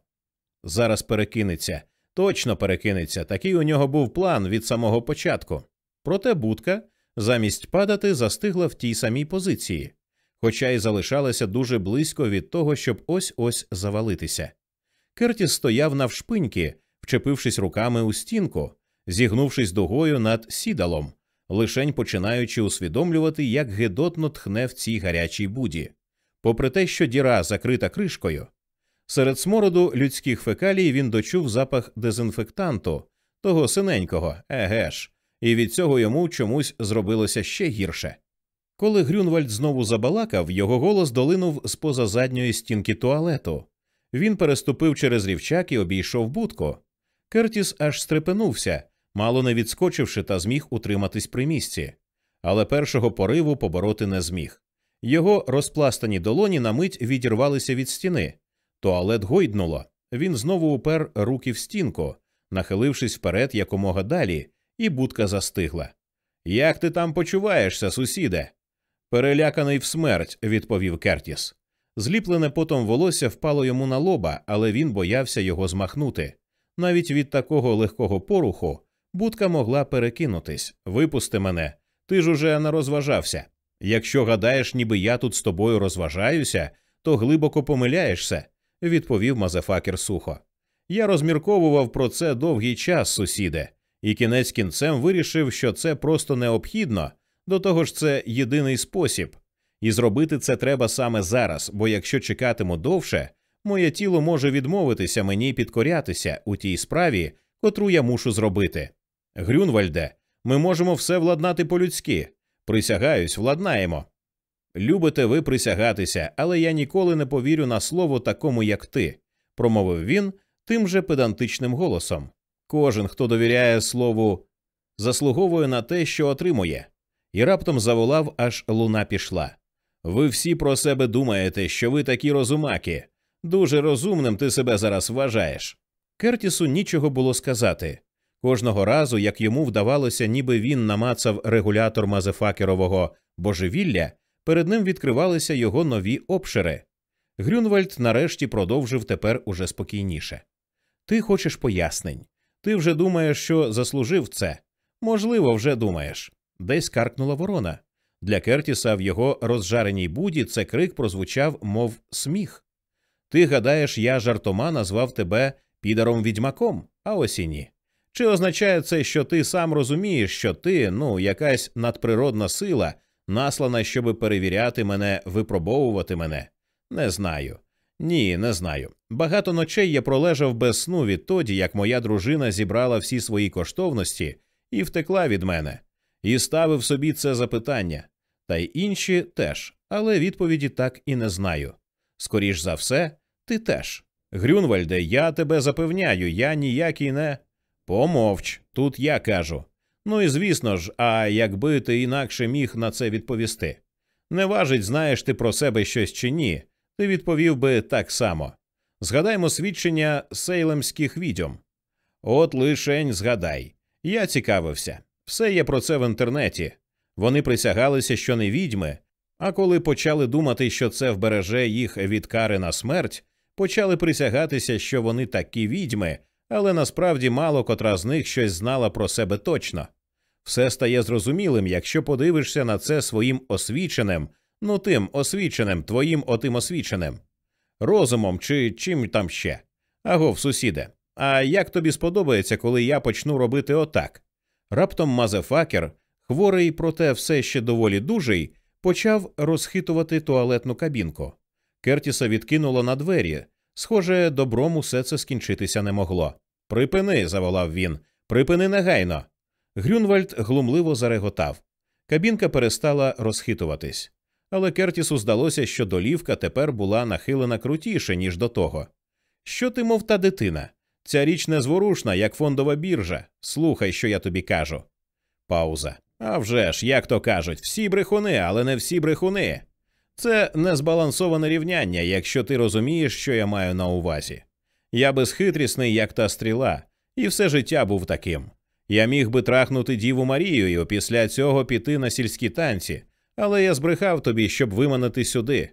Speaker 1: Зараз перекинеться, точно перекинеться. Такий у нього був план від самого початку. Проте будка замість падати застигла в тій самій позиції, хоча й залишалася дуже близько від того, щоб ось ось завалитися. Кертіс стояв навшпиньки, вчепившись руками у стінку, зігнувшись дугою над сідалом, лишень починаючи усвідомлювати, як гидотно тхне в цій гарячій буді, попри те, що діра закрита кришкою. Серед смороду людських фекалій він дочув запах дезінфектанту, того синенького, еге ж, і від цього йому чомусь зробилося ще гірше. Коли Грюнвальд знову забалакав, його голос долинув з поза задньої стінки туалету. Він переступив через рівчак і обійшов будку. Кертіс аж стрепенувся, мало не відскочивши та зміг утриматись при місці, але першого пориву побороти не зміг. Його розпластані долоні на мить відірвалися від стіни. Туалет гойднуло. Він знову упер руки в стінку, нахилившись вперед якомога далі, і будка застигла. Як ти там почуваєшся, сусіде? Переляканий в смерть, відповів Кертіс. Зліплене потом волосся впало йому на лоба, але він боявся його змахнути. Навіть від такого легкого поруху будка могла перекинутись. Випусти мене, ти ж уже не розважався. Якщо гадаєш, ніби я тут з тобою розважаюся, то глибоко помиляєшся, відповів Мазефакер сухо. Я розмірковував про це довгий час, сусіде, і кінець кінцем вирішив, що це просто необхідно, до того ж, це єдиний спосіб. І зробити це треба саме зараз, бо якщо чекатиму довше, моє тіло може відмовитися мені підкорятися у тій справі, котру я мушу зробити. Грюнвальде, ми можемо все владнати по-людськи. Присягаюсь, владнаємо. Любите ви присягатися, але я ніколи не повірю на слово такому, як ти, промовив він тим же педантичним голосом. Кожен, хто довіряє слову, заслуговує на те, що отримує. І раптом заволав, аж луна пішла. Ви всі про себе думаєте, що ви такі розумаки. Дуже розумним ти себе зараз вважаєш. Кертісу нічого було сказати. Кожного разу, як йому вдавалося, ніби він намацав регулятор мазефакерового божевілля, перед ним відкривалися його нові обшири. Грюнвальд нарешті продовжив тепер уже спокійніше. Ти хочеш пояснень. Ти вже думаєш, що заслужив це. Можливо, вже думаєш. Десь каркнула ворона. Для Кертіса в його розжареній буді це крик прозвучав, мов сміх. Ти гадаєш, я жартома назвав тебе підаром відьмаком, а ось і ні. Чи означає це, що ти сам розумієш, що ти, ну, якась надприродна сила, наслана, щоби перевіряти мене, випробовувати мене? Не знаю. Ні, не знаю. Багато ночей я пролежав без сну відтоді, як моя дружина зібрала всі свої коштовності і втекла від мене, і ставив собі це запитання, та й інші теж, але відповіді так і не знаю. Скоріш за все, ти теж. Грюнвальде, я тебе запевняю, я ніякий не. Помовч, тут я кажу. Ну і звісно ж, а якби ти інакше міг на це відповісти. Не важить, знаєш ти про себе щось чи ні, ти відповів би так само. Згадаймо свідчення сейлемських відьом. От лишень згадай. Я цікавився. Все є про це в інтернеті. Вони присягалися, що не відьми, а коли почали думати, що це вбереже їх від кари на смерть, почали присягатися, що вони такі відьми, але насправді мало котра з них щось знала про себе точно. Все стає зрозумілим, якщо подивишся на це своїм освіченим, ну тим освіченим, твоїм отим освіченим, розумом чи чим там ще. Агов, сусіде, а як тобі сподобається, коли я почну робити отак? Раптом мазефакер, хворий, проте все ще доволі дужий, почав розхитувати туалетну кабінку. Кертіса відкинуло на двері. Схоже, добром усе це скінчитися не могло. Припини, заволав він, припини негайно. Грюнвальд глумливо зареготав. Кабінка перестала розхитуватись. Але Кертісу здалося, що долівка тепер була нахилена крутіше, ніж до того. Що ти, мов та дитина? Ця річ незворушна, як фондова біржа. Слухай, що я тобі кажу. Пауза. «А вже ж, як то кажуть, всі брехуни, але не всі брехуни. Це незбалансоване рівняння, якщо ти розумієш, що я маю на увазі. Я безхитрісний, як та стріла, і все життя був таким. Я міг би трахнути Діву Марію і після цього піти на сільські танці, але я збрехав тобі, щоб виманити сюди.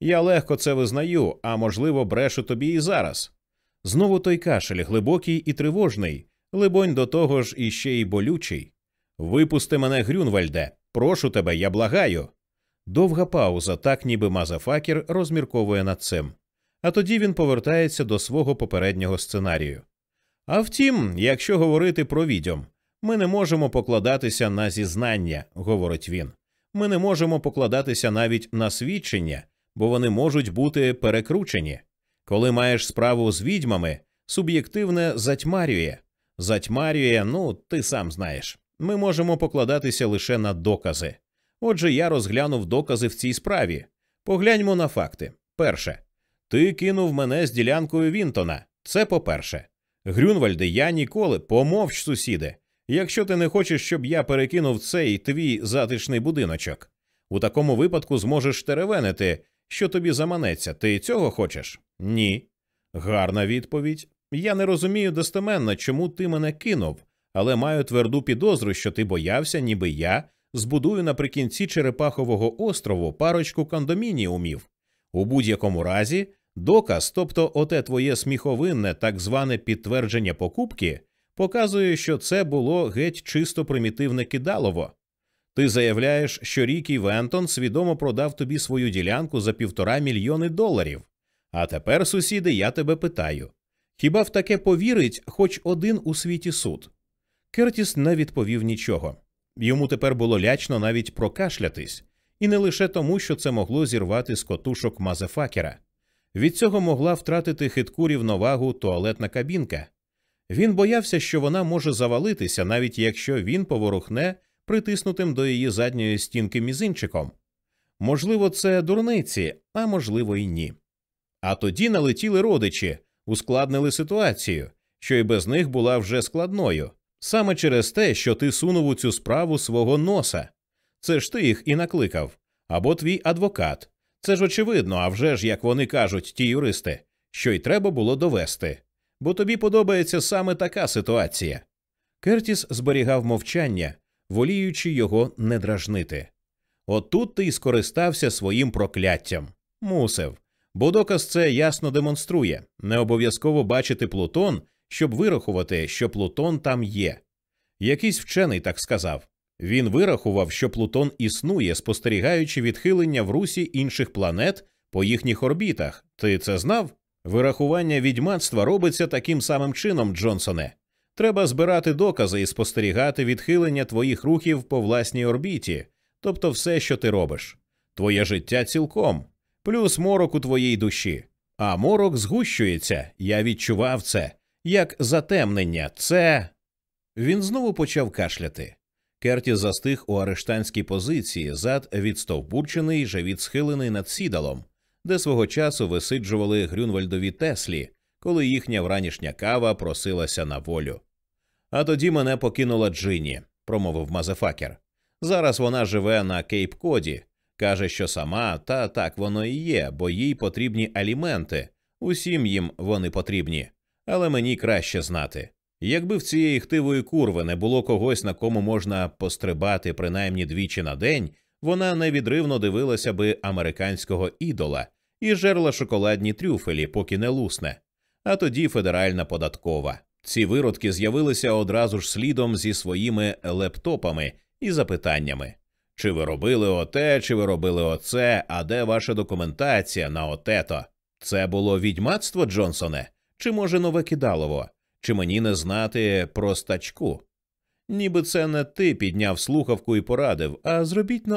Speaker 1: Я легко це визнаю, а можливо, брешу тобі і зараз. Знову той кашель, глибокий і тривожний, либонь, до того ж іще й болючий. Випусти мене, Грюнвальде, прошу тебе, я благаю. Довга пауза, так ніби Мазафакер розмірковує над цим. А тоді він повертається до свого попереднього сценарію. А втім, якщо говорити про відьом, ми не можемо покладатися на зізнання, говорить він. Ми не можемо покладатися навіть на свідчення, бо вони можуть бути перекручені. Коли маєш справу з відьмами, суб'єктивне затьмарює. Затьмарює, ну ти сам знаєш. Ми можемо покладатися лише на докази. Отже, я розглянув докази в цій справі. Погляньмо на факти. Перше, ти кинув мене з ділянкою Вінтона. Це по-перше. Грюнвальде, я ніколи, помовч, сусіде. Якщо ти не хочеш, щоб я перекинув цей твій затишний будиночок, у такому випадку зможеш теревенити, що тобі заманеться. Ти цього хочеш? Ні. Гарна відповідь. Я не розумію достеменно, чому ти мене кинув, але маю тверду підозру, що ти боявся, ніби я збудую наприкінці Черепахового острову парочку кондомініумів. У будь-якому разі, доказ, тобто оте твоє сміховинне так зване підтвердження покупки, показує, що це було геть чисто примітивне кидалово. Ти заявляєш, що Рікі Вентон свідомо продав тобі свою ділянку за півтора мільйони доларів. А тепер, сусіди, я тебе питаю хіба в таке повірить хоч один у світі суд? Кертіс не відповів нічого. Йому тепер було лячно навіть прокашлятись, і не лише тому, що це могло зірвати з котушок мазефакера. Від цього могла втратити хитку рівновагу туалетна кабінка. Він боявся, що вона може завалитися, навіть якщо він поворухне притиснутим до її задньої стінки мізинчиком. Можливо, це дурниці, а можливо, і ні. А тоді налетіли родичі, ускладнили ситуацію, що і без них була вже складною, саме через те, що ти сунув у цю справу свого носа. Це ж ти їх і накликав, або твій адвокат. Це ж очевидно, а вже ж, як вони кажуть, ті юристи, що й треба було довести. Бо тобі подобається саме така ситуація. Кертіс зберігав мовчання, воліючи його не дражнити. Отут ти й скористався своїм прокляттям. Мусив. Бо доказ це ясно демонструє не обов'язково бачити Плутон, щоб вирахувати, що Плутон там є. Якийсь вчений так сказав він вирахував, що Плутон існує, спостерігаючи відхилення в русі інших планет по їхніх орбітах. Ти це знав? Вирахування відьмацтва робиться таким самим чином, Джонсоне. Треба збирати докази і спостерігати відхилення твоїх рухів по власній орбіті, тобто все, що ти робиш, твоє життя цілком, плюс морок у твоїй душі. А морок згущується, я відчував це, як затемнення, це. Він знову почав кашляти. Керті застиг у арештанській позиції, зад відстовбурчений, живіт схилений над сідалом, де свого часу висиджували Грюнвальдові Теслі, коли їхня вранішня кава просилася на волю. А тоді мене покинула Джині, промовив Мазефакер. Зараз вона живе на Кейп Коді, каже, що сама, та так воно і є, бо їй потрібні аліменти, усім їм вони потрібні, але мені краще знати. Якби в цієї хтивої курви не було когось, на кому можна пострибати принаймні двічі на день, вона невідривно дивилася би американського ідола і жерла шоколадні трюфелі, поки не лусне, а тоді федеральна податкова. Ці виродки з'явилися одразу ж слідом зі своїми лептопами і запитаннями. Чи ви робили оте, чи ви робили оце, а де ваша документація на отето? Це було відьмацтво, Джонсоне? Чи може нове кидалово? Чи мені не знати про стачку? Ніби це не ти підняв слухавку і порадив, а зробіть но